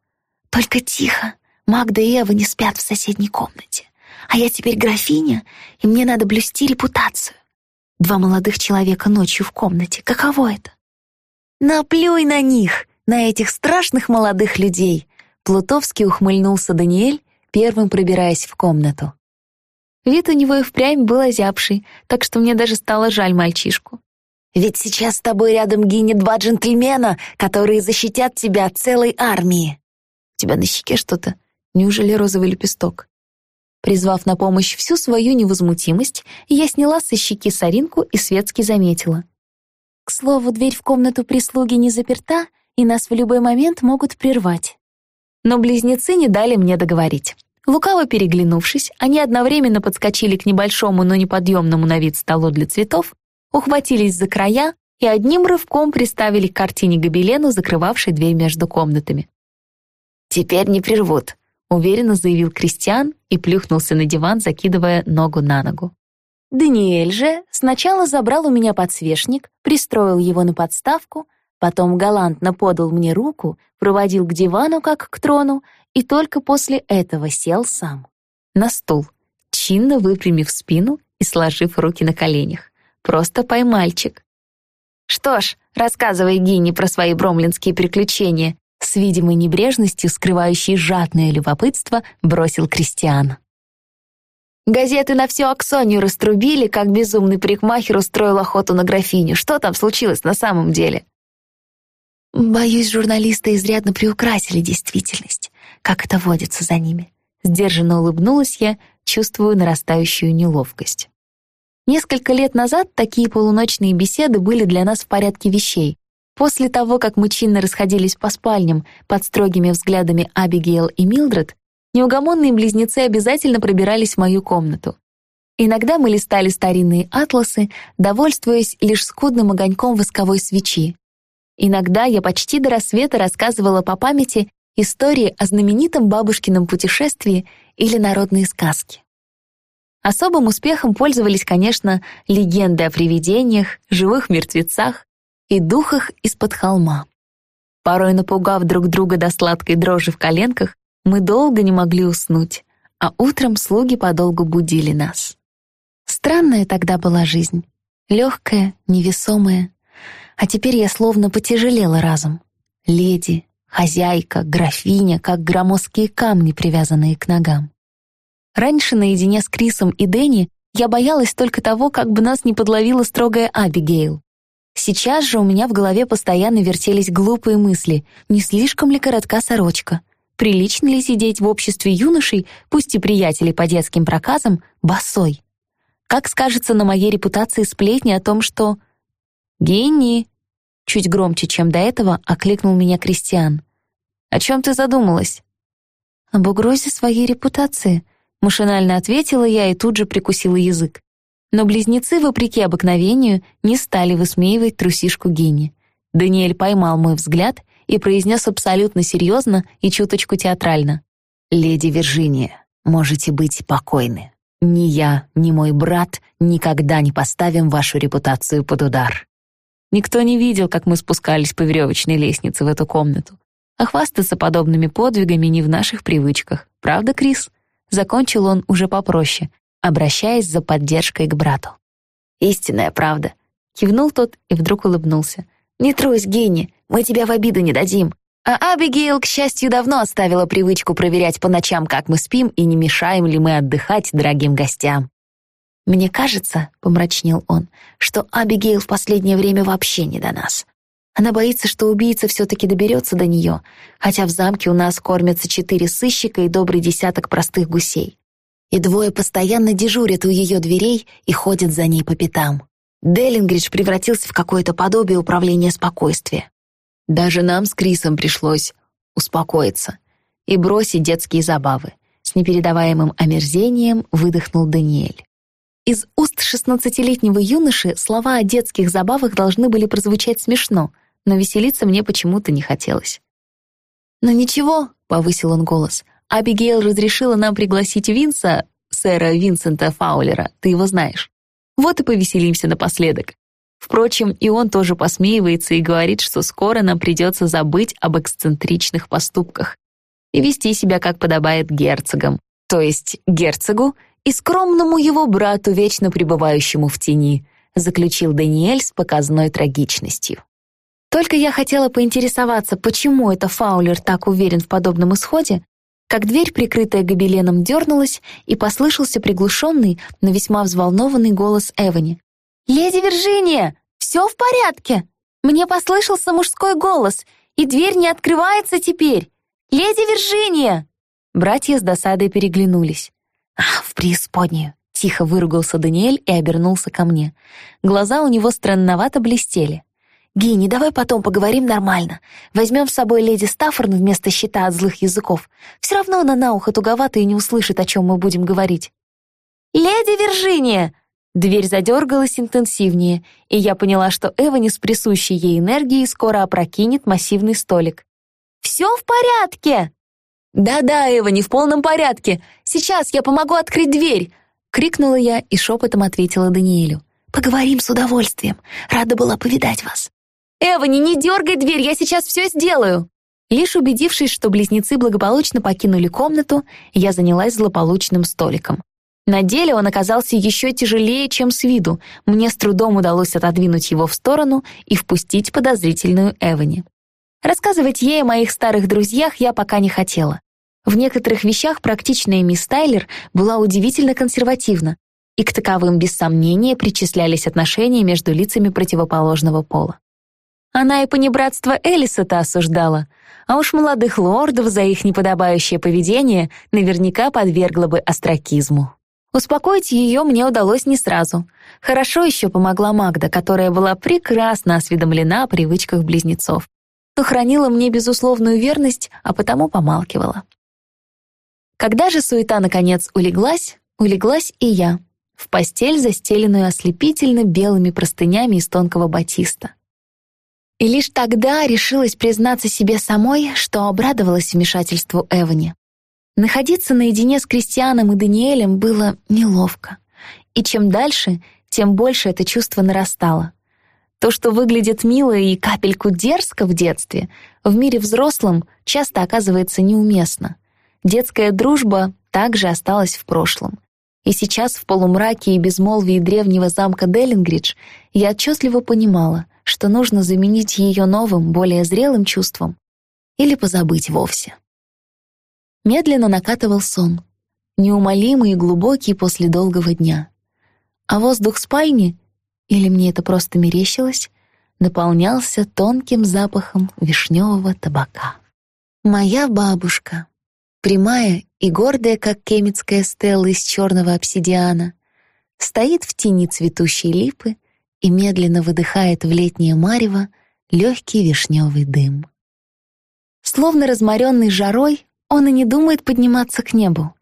«Только тихо, Магда и Эва не спят в соседней комнате. А я теперь графиня, и мне надо блюсти репутацию. Два молодых человека ночью в комнате. Каково это? «Наплюй на них, на этих страшных молодых людей!» Плутовский ухмыльнулся Даниэль, первым пробираясь в комнату. Вид у него и впрямь был озябший, так что мне даже стало жаль мальчишку. Ведь сейчас с тобой рядом гинет два джентльмена, которые защитят тебя от целой армии. У тебя на щеке что-то? Неужели розовый лепесток? Призвав на помощь всю свою невозмутимость, я сняла со щеки соринку и светски заметила. К слову, дверь в комнату прислуги не заперта, и нас в любой момент могут прервать. Но близнецы не дали мне договорить. Лукаво переглянувшись, они одновременно подскочили к небольшому, но неподъемному на вид столу для цветов ухватились за края и одним рывком приставили к картине гобелену, закрывавшей дверь между комнатами. «Теперь не прервут», — уверенно заявил Кристиан и плюхнулся на диван, закидывая ногу на ногу. Даниэль же сначала забрал у меня подсвечник, пристроил его на подставку, потом галантно подал мне руку, проводил к дивану, как к трону, и только после этого сел сам. На стул, чинно выпрямив спину и сложив руки на коленях. Просто поймальчик. «Что ж, рассказывай Гине про свои бромлинские приключения», с видимой небрежностью, скрывающей жадное любопытство, бросил Кристиан. Газеты на всю Аксонию раструбили, как безумный парикмахер устроил охоту на графиню. Что там случилось на самом деле? Боюсь, журналисты изрядно приукрасили действительность, как это водится за ними. Сдержанно улыбнулась я, чувствую нарастающую неловкость. Несколько лет назад такие полуночные беседы были для нас в порядке вещей. После того, как мы чинно расходились по спальням под строгими взглядами Абигейл и Милдред, неугомонные близнецы обязательно пробирались в мою комнату. Иногда мы листали старинные атласы, довольствуясь лишь скудным огоньком восковой свечи. Иногда я почти до рассвета рассказывала по памяти истории о знаменитом бабушкином путешествии или народные сказки. Особым успехом пользовались, конечно, легенды о привидениях, живых мертвецах и духах из-под холма. Порой напугав друг друга до сладкой дрожи в коленках, мы долго не могли уснуть, а утром слуги подолгу будили нас. Странная тогда была жизнь. Легкая, невесомая. А теперь я словно потяжелела разом. Леди, хозяйка, графиня, как громоздкие камни, привязанные к ногам. Раньше наедине с Крисом и Дэнни я боялась только того, как бы нас не подловила строгая Абигейл. Сейчас же у меня в голове постоянно вертелись глупые мысли, не слишком ли коротка сорочка, прилично ли сидеть в обществе юношей, пусть и приятелей по детским проказам, босой. Как скажется на моей репутации сплетни о том, что... «Генни!» Чуть громче, чем до этого, окликнул меня Кристиан. «О чем ты задумалась?» «Об угрозе своей репутации», Машинально ответила я и тут же прикусила язык. Но близнецы, вопреки обыкновению, не стали высмеивать трусишку Гини. Даниэль поймал мой взгляд и произнес абсолютно серьезно и чуточку театрально. «Леди Виржиния, можете быть покойны. Ни я, ни мой брат никогда не поставим вашу репутацию под удар». Никто не видел, как мы спускались по веревочной лестнице в эту комнату. А хвастаться подобными подвигами не в наших привычках. Правда, Крис? Закончил он уже попроще, обращаясь за поддержкой к брату. «Истинная правда», — кивнул тот и вдруг улыбнулся. «Не трусь, Генни, мы тебя в обиду не дадим. А Абигейл, к счастью, давно оставила привычку проверять по ночам, как мы спим и не мешаем ли мы отдыхать дорогим гостям. «Мне кажется», — помрачнел он, «что Абигейл в последнее время вообще не до нас. Она боится, что убийца все-таки доберется до нее, хотя в замке у нас кормятся четыре сыщика и добрый десяток простых гусей. И двое постоянно дежурят у ее дверей и ходят за ней по пятам. Деллингридж превратился в какое-то подобие управления спокойствия. Даже нам с Крисом пришлось успокоиться и бросить детские забавы. С непередаваемым омерзением выдохнул Даниэль. Из уст шестнадцатилетнего юноши слова о детских забавах должны были прозвучать смешно, но веселиться мне почему-то не хотелось. «Но ничего», — повысил он голос, «Абигейл разрешила нам пригласить Винса, сэра Винсента Фаулера, ты его знаешь. Вот и повеселимся напоследок. Впрочем, и он тоже посмеивается и говорит, что скоро нам придется забыть об эксцентричных поступках и вести себя, как подобает герцогам, то есть герцогу и скромному его брату, вечно пребывающему в тени, заключил Даниэль с показной трагичностью. Только я хотела поинтересоваться, почему это Фаулер так уверен в подобном исходе, как дверь, прикрытая гобеленом, дернулась, и послышался приглушенный, но весьма взволнованный голос Эвани. «Леди Виржиния! все в порядке? Мне послышался мужской голос, и дверь не открывается теперь. Леди Виржиния!» Братья с досадой переглянулись. «Ах, в преисподнюю!» — тихо выругался Даниэль и обернулся ко мне. Глаза у него странновато блестели. «Гинни, давай потом поговорим нормально. Возьмем с собой леди Стаффорн вместо щита от злых языков. Все равно она на ухо туговата и не услышит, о чем мы будем говорить». «Леди Виржиния!» Дверь задергалась интенсивнее, и я поняла, что Эвани с присущей ей энергией скоро опрокинет массивный столик. «Все в порядке!» «Да-да, Эвани, в полном порядке! Сейчас я помогу открыть дверь!» — крикнула я и шепотом ответила Даниэлю. «Поговорим с удовольствием. Рада была повидать вас». «Эвани, не дергай дверь, я сейчас все сделаю!» Лишь убедившись, что близнецы благополучно покинули комнату, я занялась злополучным столиком. На деле он оказался еще тяжелее, чем с виду. Мне с трудом удалось отодвинуть его в сторону и впустить подозрительную Эвани. Рассказывать ей о моих старых друзьях я пока не хотела. В некоторых вещах практичная мисс Тайлер была удивительно консервативна, и к таковым без сомнения причислялись отношения между лицами противоположного пола. Она и понебратство Элиса-то осуждала, а уж молодых лордов за их неподобающее поведение наверняка подвергла бы остракизму. Успокоить ее мне удалось не сразу. Хорошо еще помогла Магда, которая была прекрасно осведомлена о привычках близнецов, но хранила мне безусловную верность, а потому помалкивала. Когда же суета наконец улеглась, улеглась и я, в постель, застеленную ослепительно белыми простынями из тонкого батиста. И лишь тогда решилась признаться себе самой, что обрадовалась вмешательству Эвани. Находиться наедине с Кристианом и Даниэлем было неловко. И чем дальше, тем больше это чувство нарастало. То, что выглядит мило и капельку дерзко в детстве, в мире взрослом часто оказывается неуместно. Детская дружба также осталась в прошлом. И сейчас в полумраке и безмолвии древнего замка Деллингридж я отчетливо понимала, что нужно заменить ее новым, более зрелым чувством или позабыть вовсе. Медленно накатывал сон, неумолимый и глубокий после долгого дня. А воздух спальни, или мне это просто мерещилось, наполнялся тонким запахом вишневого табака. Моя бабушка, прямая и гордая, как кемитская стелла из черного обсидиана, стоит в тени цветущей липы и медленно выдыхает в летнее марево легкий вишневый дым. Словно разморенный жарой, он и не думает подниматься к небу,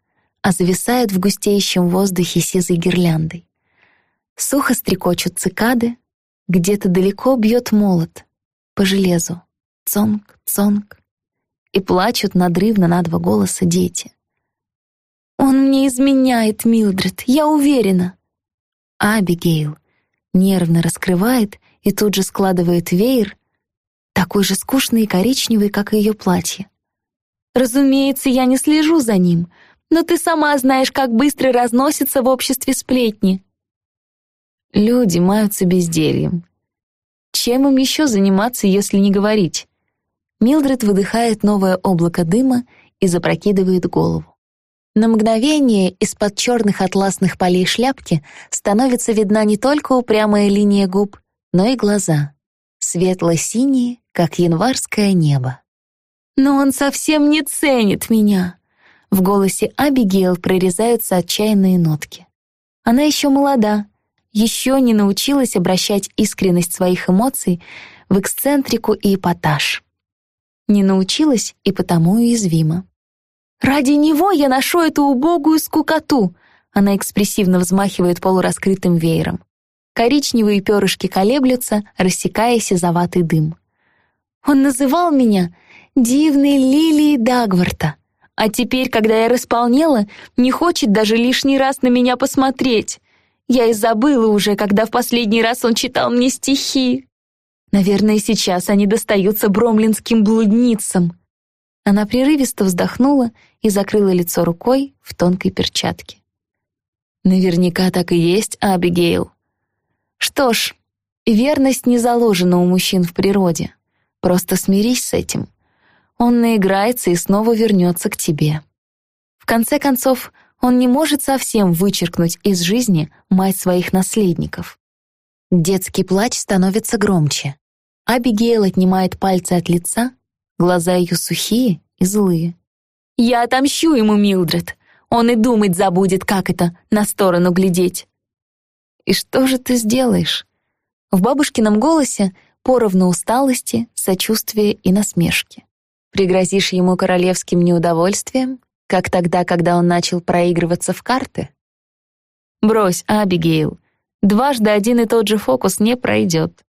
а зависает в густеющем воздухе сизой гирляндой. Сухо стрекочут цикады, где-то далеко бьет молот по железу. Цонг, цонг. И плачут надрывно на два голоса дети. «Он мне изменяет, Милдред, я уверена!» Абигейл нервно раскрывает и тут же складывает веер, такой же скучный и коричневый, как и ее платье. «Разумеется, я не слежу за ним, но ты сама знаешь, как быстро разносятся в обществе сплетни». Люди маются бездельем. Чем им еще заниматься, если не говорить? Милдред выдыхает новое облако дыма и запрокидывает голову. На мгновение из-под черных атласных полей шляпки становится видна не только упрямая линия губ, но и глаза, светло-синие, как январское небо. «Но он совсем не ценит меня!» В голосе Абигейл прорезаются отчаянные нотки. Она еще молода, еще не научилась обращать искренность своих эмоций в эксцентрику и эпатаж. Не научилась и потому уязвима. «Ради него я ношу эту убогую скукоту!» Она экспрессивно взмахивает полураскрытым веером. Коричневые перышки колеблются, рассекая сизоватый дым. Он называл меня дивной лилией Дагварта, а теперь, когда я располнела, не хочет даже лишний раз на меня посмотреть. Я и забыла уже, когда в последний раз он читал мне стихи. Наверное, сейчас они достаются бромлинским блудницам. Она прерывисто вздохнула и закрыла лицо рукой в тонкой перчатке. Наверняка так и есть, Абигейл. Что ж, верность не заложена у мужчин в природе. Просто смирись с этим. Он наиграется и снова вернется к тебе. В конце концов, он не может совсем вычеркнуть из жизни мать своих наследников. Детский плач становится громче. Абигейл отнимает пальцы от лица, глаза ее сухие и злые. «Я отомщу ему, Милдред. Он и думать забудет, как это, на сторону глядеть». «И что же ты сделаешь?» В бабушкином голосе поровну усталости, сочувствия и насмешки. Пригрозишь ему королевским неудовольствием, как тогда, когда он начал проигрываться в карты? Брось, Абигейл, дважды один и тот же фокус не пройдет.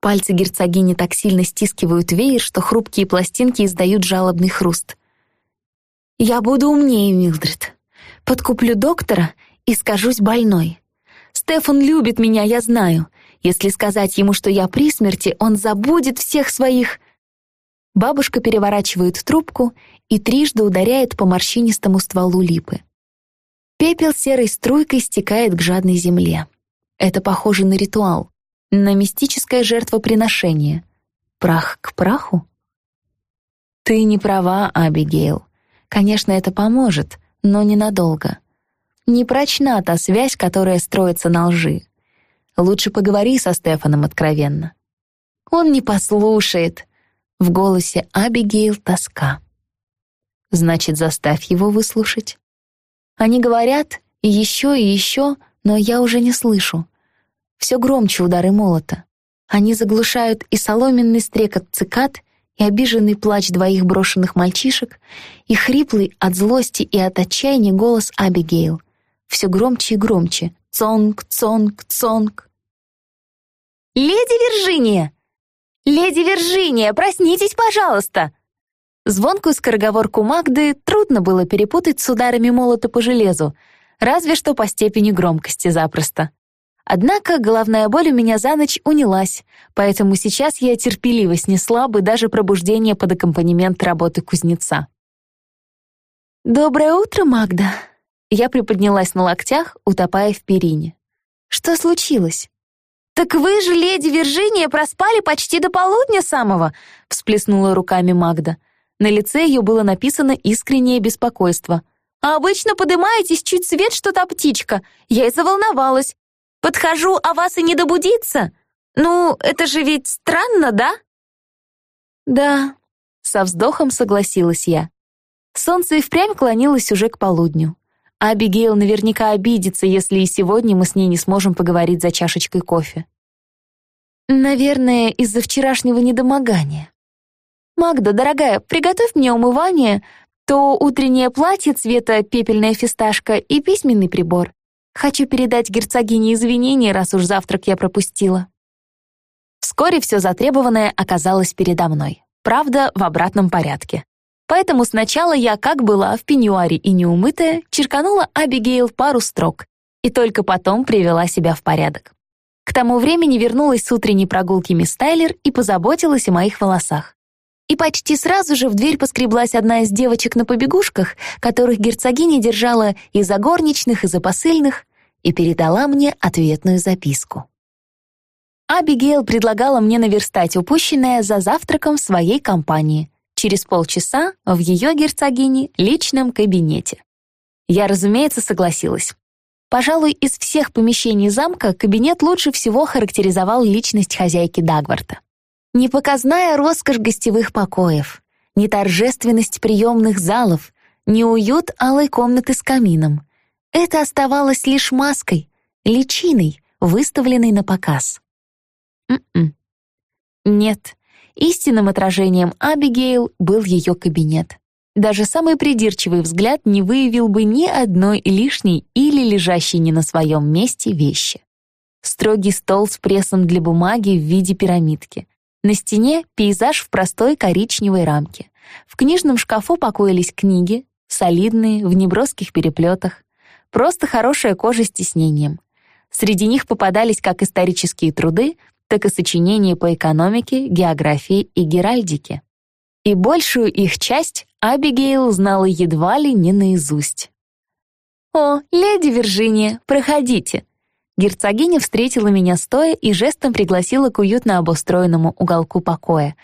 Пальцы герцогини так сильно стискивают веер, что хрупкие пластинки издают жалобный хруст. «Я буду умнее, Милдред. Подкуплю доктора и скажусь больной. Стефан любит меня, я знаю. Если сказать ему, что я при смерти, он забудет всех своих...» Бабушка переворачивает трубку и трижды ударяет по морщинистому стволу липы. Пепел серой струйкой стекает к жадной земле. Это похоже на ритуал, на мистическое жертвоприношение. Прах к праху? Ты не права, Абигейл. Конечно, это поможет, но ненадолго. Не прочна та связь, которая строится на лжи. Лучше поговори со Стефаном откровенно. Он не послушает. В голосе Абигейл тоска. Значит, заставь его выслушать. Они говорят еще, и еще, но я уже не слышу. Все громче удары молота. Они заглушают и соломенный стрекот цикад, и обиженный плач двоих брошенных мальчишек, и хриплый от злости и от отчаяния голос Абигейл. Все громче и громче. Цонг, цонг, цонг. «Леди Виржиния! Леди Виржиния, проснитесь, пожалуйста!» Звонкую скороговорку Магды трудно было перепутать с ударами молота по железу, разве что по степени громкости запросто. Однако головная боль у меня за ночь унялась, поэтому сейчас я терпеливо снесла бы даже пробуждение под аккомпанемент работы кузнеца. «Доброе утро, Магда!» Я приподнялась на локтях, утопая в перине. «Что случилось?» «Так вы же, леди Виржиния, проспали почти до полудня самого!» — всплеснула руками Магда. На лице ее было написано искреннее беспокойство. «А обычно подымаетесь чуть свет, что то птичка. Я и заволновалась. Подхожу, а вас и не добудиться? Ну, это же ведь странно, да?» «Да», — со вздохом согласилась я. Солнце и впрямь клонилось уже к полудню. Абигейл наверняка обидится, если и сегодня мы с ней не сможем поговорить за чашечкой кофе. Наверное, из-за вчерашнего недомогания. «Магда, дорогая, приготовь мне умывание, то утреннее платье цвета пепельная фисташка и письменный прибор. Хочу передать герцогине извинения, раз уж завтрак я пропустила». Вскоре все затребованное оказалось передо мной. Правда, в обратном порядке. Поэтому сначала я, как была, в пеньюаре и неумытая, черканула Абигейл пару строк и только потом привела себя в порядок. К тому времени вернулась с утренней прогулки мисс Тайлер и позаботилась о моих волосах. И почти сразу же в дверь поскреблась одна из девочек на побегушках, которых герцогиня держала и за горничных, и за посыльных, и передала мне ответную записку. Абигейл предлагала мне наверстать упущенное за завтраком в своей компании — через полчаса в ее герцогине личном кабинете. Я, разумеется, согласилась. Пожалуй, из всех помещений замка кабинет лучше всего характеризовал личность хозяйки Дагварта. Непоказная роскошь гостевых покоев, не торжественность приемных залов, не уют алой комнаты с камином. Это оставалось лишь маской, личиной, выставленной на показ. М-м. Нет, Истинным отражением Абигейл был ее кабинет. Даже самый придирчивый взгляд не выявил бы ни одной лишней или лежащей не на своем месте вещи. Строгий стол с прессом для бумаги в виде пирамидки. На стене пейзаж в простой коричневой рамке. В книжном шкафу покоились книги, солидные, в неброских переплетах. Просто хорошая кожа с тиснением. Среди них попадались как исторические труды, так и сочинения по экономике, географии и геральдике. И большую их часть Абигейл знала едва ли не наизусть. «О, леди Виржиния, проходите!» Герцогиня встретила меня стоя и жестом пригласила к уютно обустроенному уголку покоя.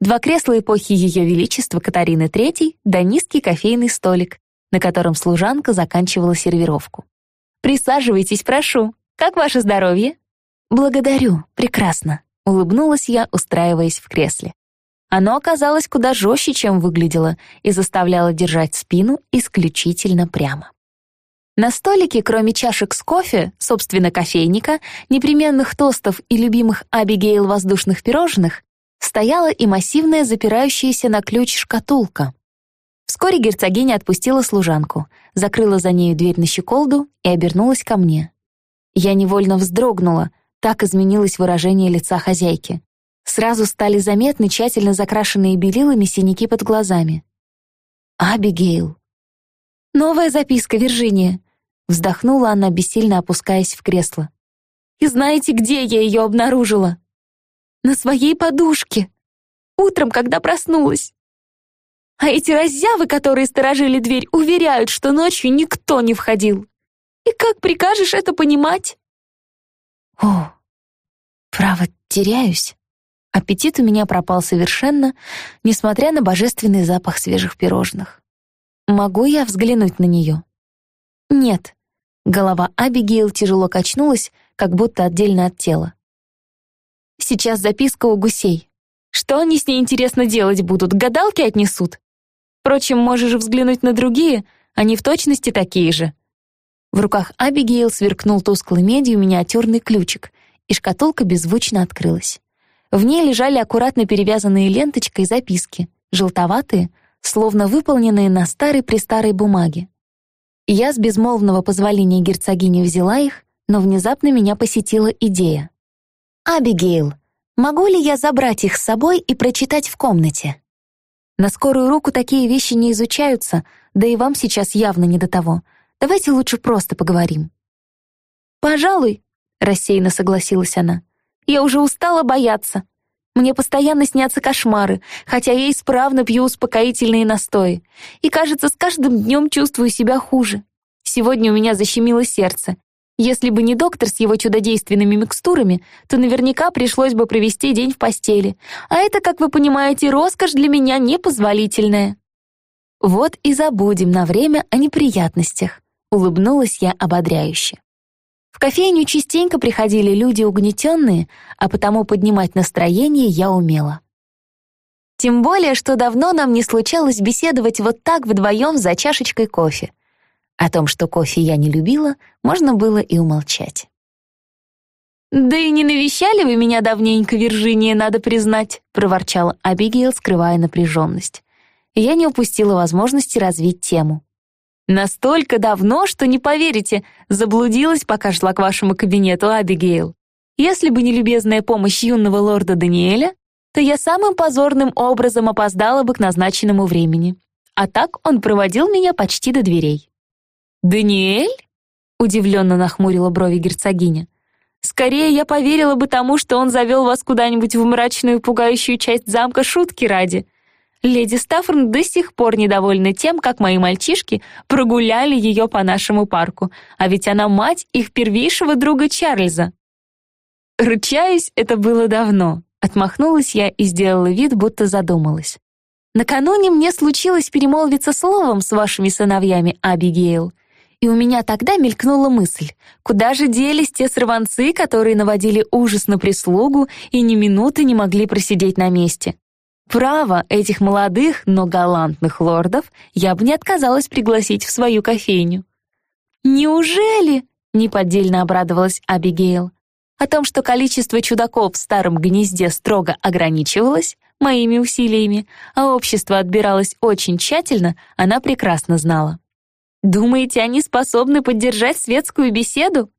Два кресла эпохи Ее Величества Катарины III да низкий кофейный столик, на котором служанка заканчивала сервировку. «Присаживайтесь, прошу. Как ваше здоровье?» «Благодарю, прекрасно», — улыбнулась я, устраиваясь в кресле. Оно оказалось куда жестче, чем выглядело, и заставляло держать спину исключительно прямо. На столике, кроме чашек с кофе, собственно, кофейника, непременных тостов и любимых Абигейл воздушных пирожных, стояла и массивная запирающаяся на ключ шкатулка. Вскоре герцогиня отпустила служанку, закрыла за нею дверь на щеколду и обернулась ко мне. Я невольно вздрогнула, так изменилось выражение лица хозяйки. Сразу стали заметны тщательно закрашенные белилами синяки под глазами. «Абигейл». «Новая записка, Виржиния», — вздохнула она, бессильно опускаясь в кресло. «И знаете, где я ее обнаружила?» «На своей подушке. Утром, когда проснулась. А эти раззявы, которые сторожили дверь, уверяют, что ночью никто не входил. И как прикажешь это понимать?» «О, право, теряюсь». Аппетит у меня пропал совершенно, несмотря на божественный запах свежих пирожных. Могу я взглянуть на нее? Нет. Голова Абигейл тяжело качнулась, как будто отдельно от тела. Сейчас записка у гусей. Что они с ней интересно делать будут? Гадалки отнесут? Впрочем, можешь взглянуть на другие, они в точности такие же. В руках Абигейл сверкнул тусклый медью миниатюрный ключик, и шкатулка беззвучно открылась. В ней лежали аккуратно перевязанные ленточкой записки, желтоватые, словно выполненные на старой-престарой бумаге. Я с безмолвного позволения герцогини взяла их, но внезапно меня посетила идея. «Абигейл, могу ли я забрать их с собой и прочитать в комнате?» На скорую руку такие вещи не изучаются, да и вам сейчас явно не до того. Давайте лучше просто поговорим». «Пожалуй», — рассеянно согласилась она. Я уже устала бояться. Мне постоянно снятся кошмары, хотя я исправно пью успокоительные настои. И, кажется, с каждым днем чувствую себя хуже. Сегодня у меня защемило сердце. Если бы не доктор с его чудодейственными микстурами, то наверняка пришлось бы провести день в постели. А это, как вы понимаете, роскошь для меня непозволительная. Вот и забудем на время о неприятностях. Улыбнулась я ободряюще. В кофейню частенько приходили люди угнетенные, а потому поднимать настроение я умела. Тем более, что давно нам не случалось беседовать вот так вдвоем за чашечкой кофе. О том, что кофе я не любила, можно было и умолчать. «Да и не навещали вы меня давненько, Виржиния, надо признать», — проворчала Абигейл, скрывая напряженность. Я не упустила возможности развить тему. Настолько давно, что не поверите, заблудилась, пока шла к вашему кабинету, Абигейл. Если бы не любезная помощь юного лорда Даниэля, то я самым позорным образом опоздала бы к назначенному времени. А так он проводил меня почти до дверей. «Даниэль?» — удивленно нахмурила брови герцогиня. «Скорее я поверила бы тому, что он завел вас куда-нибудь в мрачную пугающую часть замка шутки ради. Леди Стаффорн до сих пор недовольна тем, как мои мальчишки прогуляли ее по нашему парку, а ведь она мать их первейшего друга Чарльза. Ручаюсь, это было давно. Отмахнулась я и сделала вид, будто задумалась. Накануне мне случилось перемолвиться словом с вашими сыновьями, Абигейл. И у меня тогда мелькнула мысль, куда же делись те сорванцы, которые наводили ужас на прислугу и ни минуты не могли просидеть на месте. Право, этих молодых, но галантных лордов я бы не отказалась пригласить в свою кофейню. «Неужели?» — неподдельно обрадовалась Абигейл. О том, что количество чудаков в старом гнезде строго ограничивалось моими усилиями, а общество отбиралось очень тщательно, она прекрасно знала. «Думаете, они способны поддержать светскую беседу?»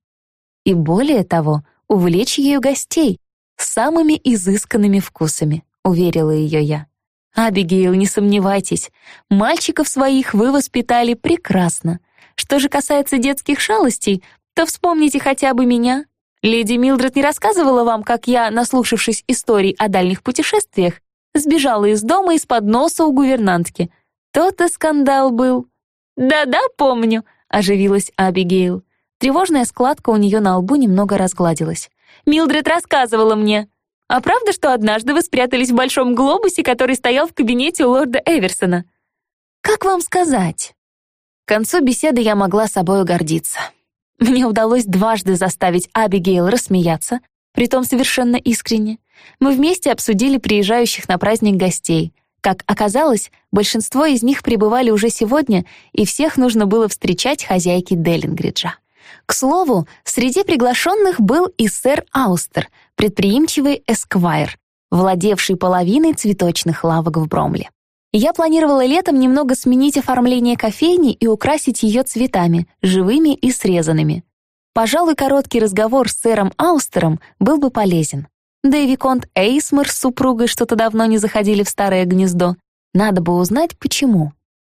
И более того, увлечь ее гостей самыми изысканными вкусами. — уверила ее я. «Абигейл, не сомневайтесь, мальчиков своих вы воспитали прекрасно. Что же касается детских шалостей, то вспомните хотя бы меня. Леди Милдред не рассказывала вам, как я, наслушавшись историй о дальних путешествиях, сбежала из дома из-под носа у гувернантки. То-то скандал был». «Да-да, помню», — оживилась Абигейл. Тревожная складка у нее на лбу немного разгладилась. «Милдред рассказывала мне. А правда, что однажды вы спрятались в большом глобусе, который стоял в кабинете у лорда Эверсона? Как вам сказать? К концу беседы я могла собою гордиться. Мне удалось дважды заставить Абигейл рассмеяться, притом совершенно искренне. Мы вместе обсудили приезжающих на праздник гостей. Как оказалось, большинство из них прибывали уже сегодня, и всех нужно было встречать хозяйки Деллингриджа. К слову, среди приглашенных был и сэр Аустер, предприимчивый эсквайр, владевший половиной цветочных лавок в Бромле. Я планировала летом немного сменить оформление кофейни и украсить ее цветами, живыми и срезанными. Пожалуй, короткий разговор с сэром Аустером был бы полезен. Да и Виконт Эйсмер с супругой что-то давно не заходили в старое гнездо. Надо бы узнать, почему.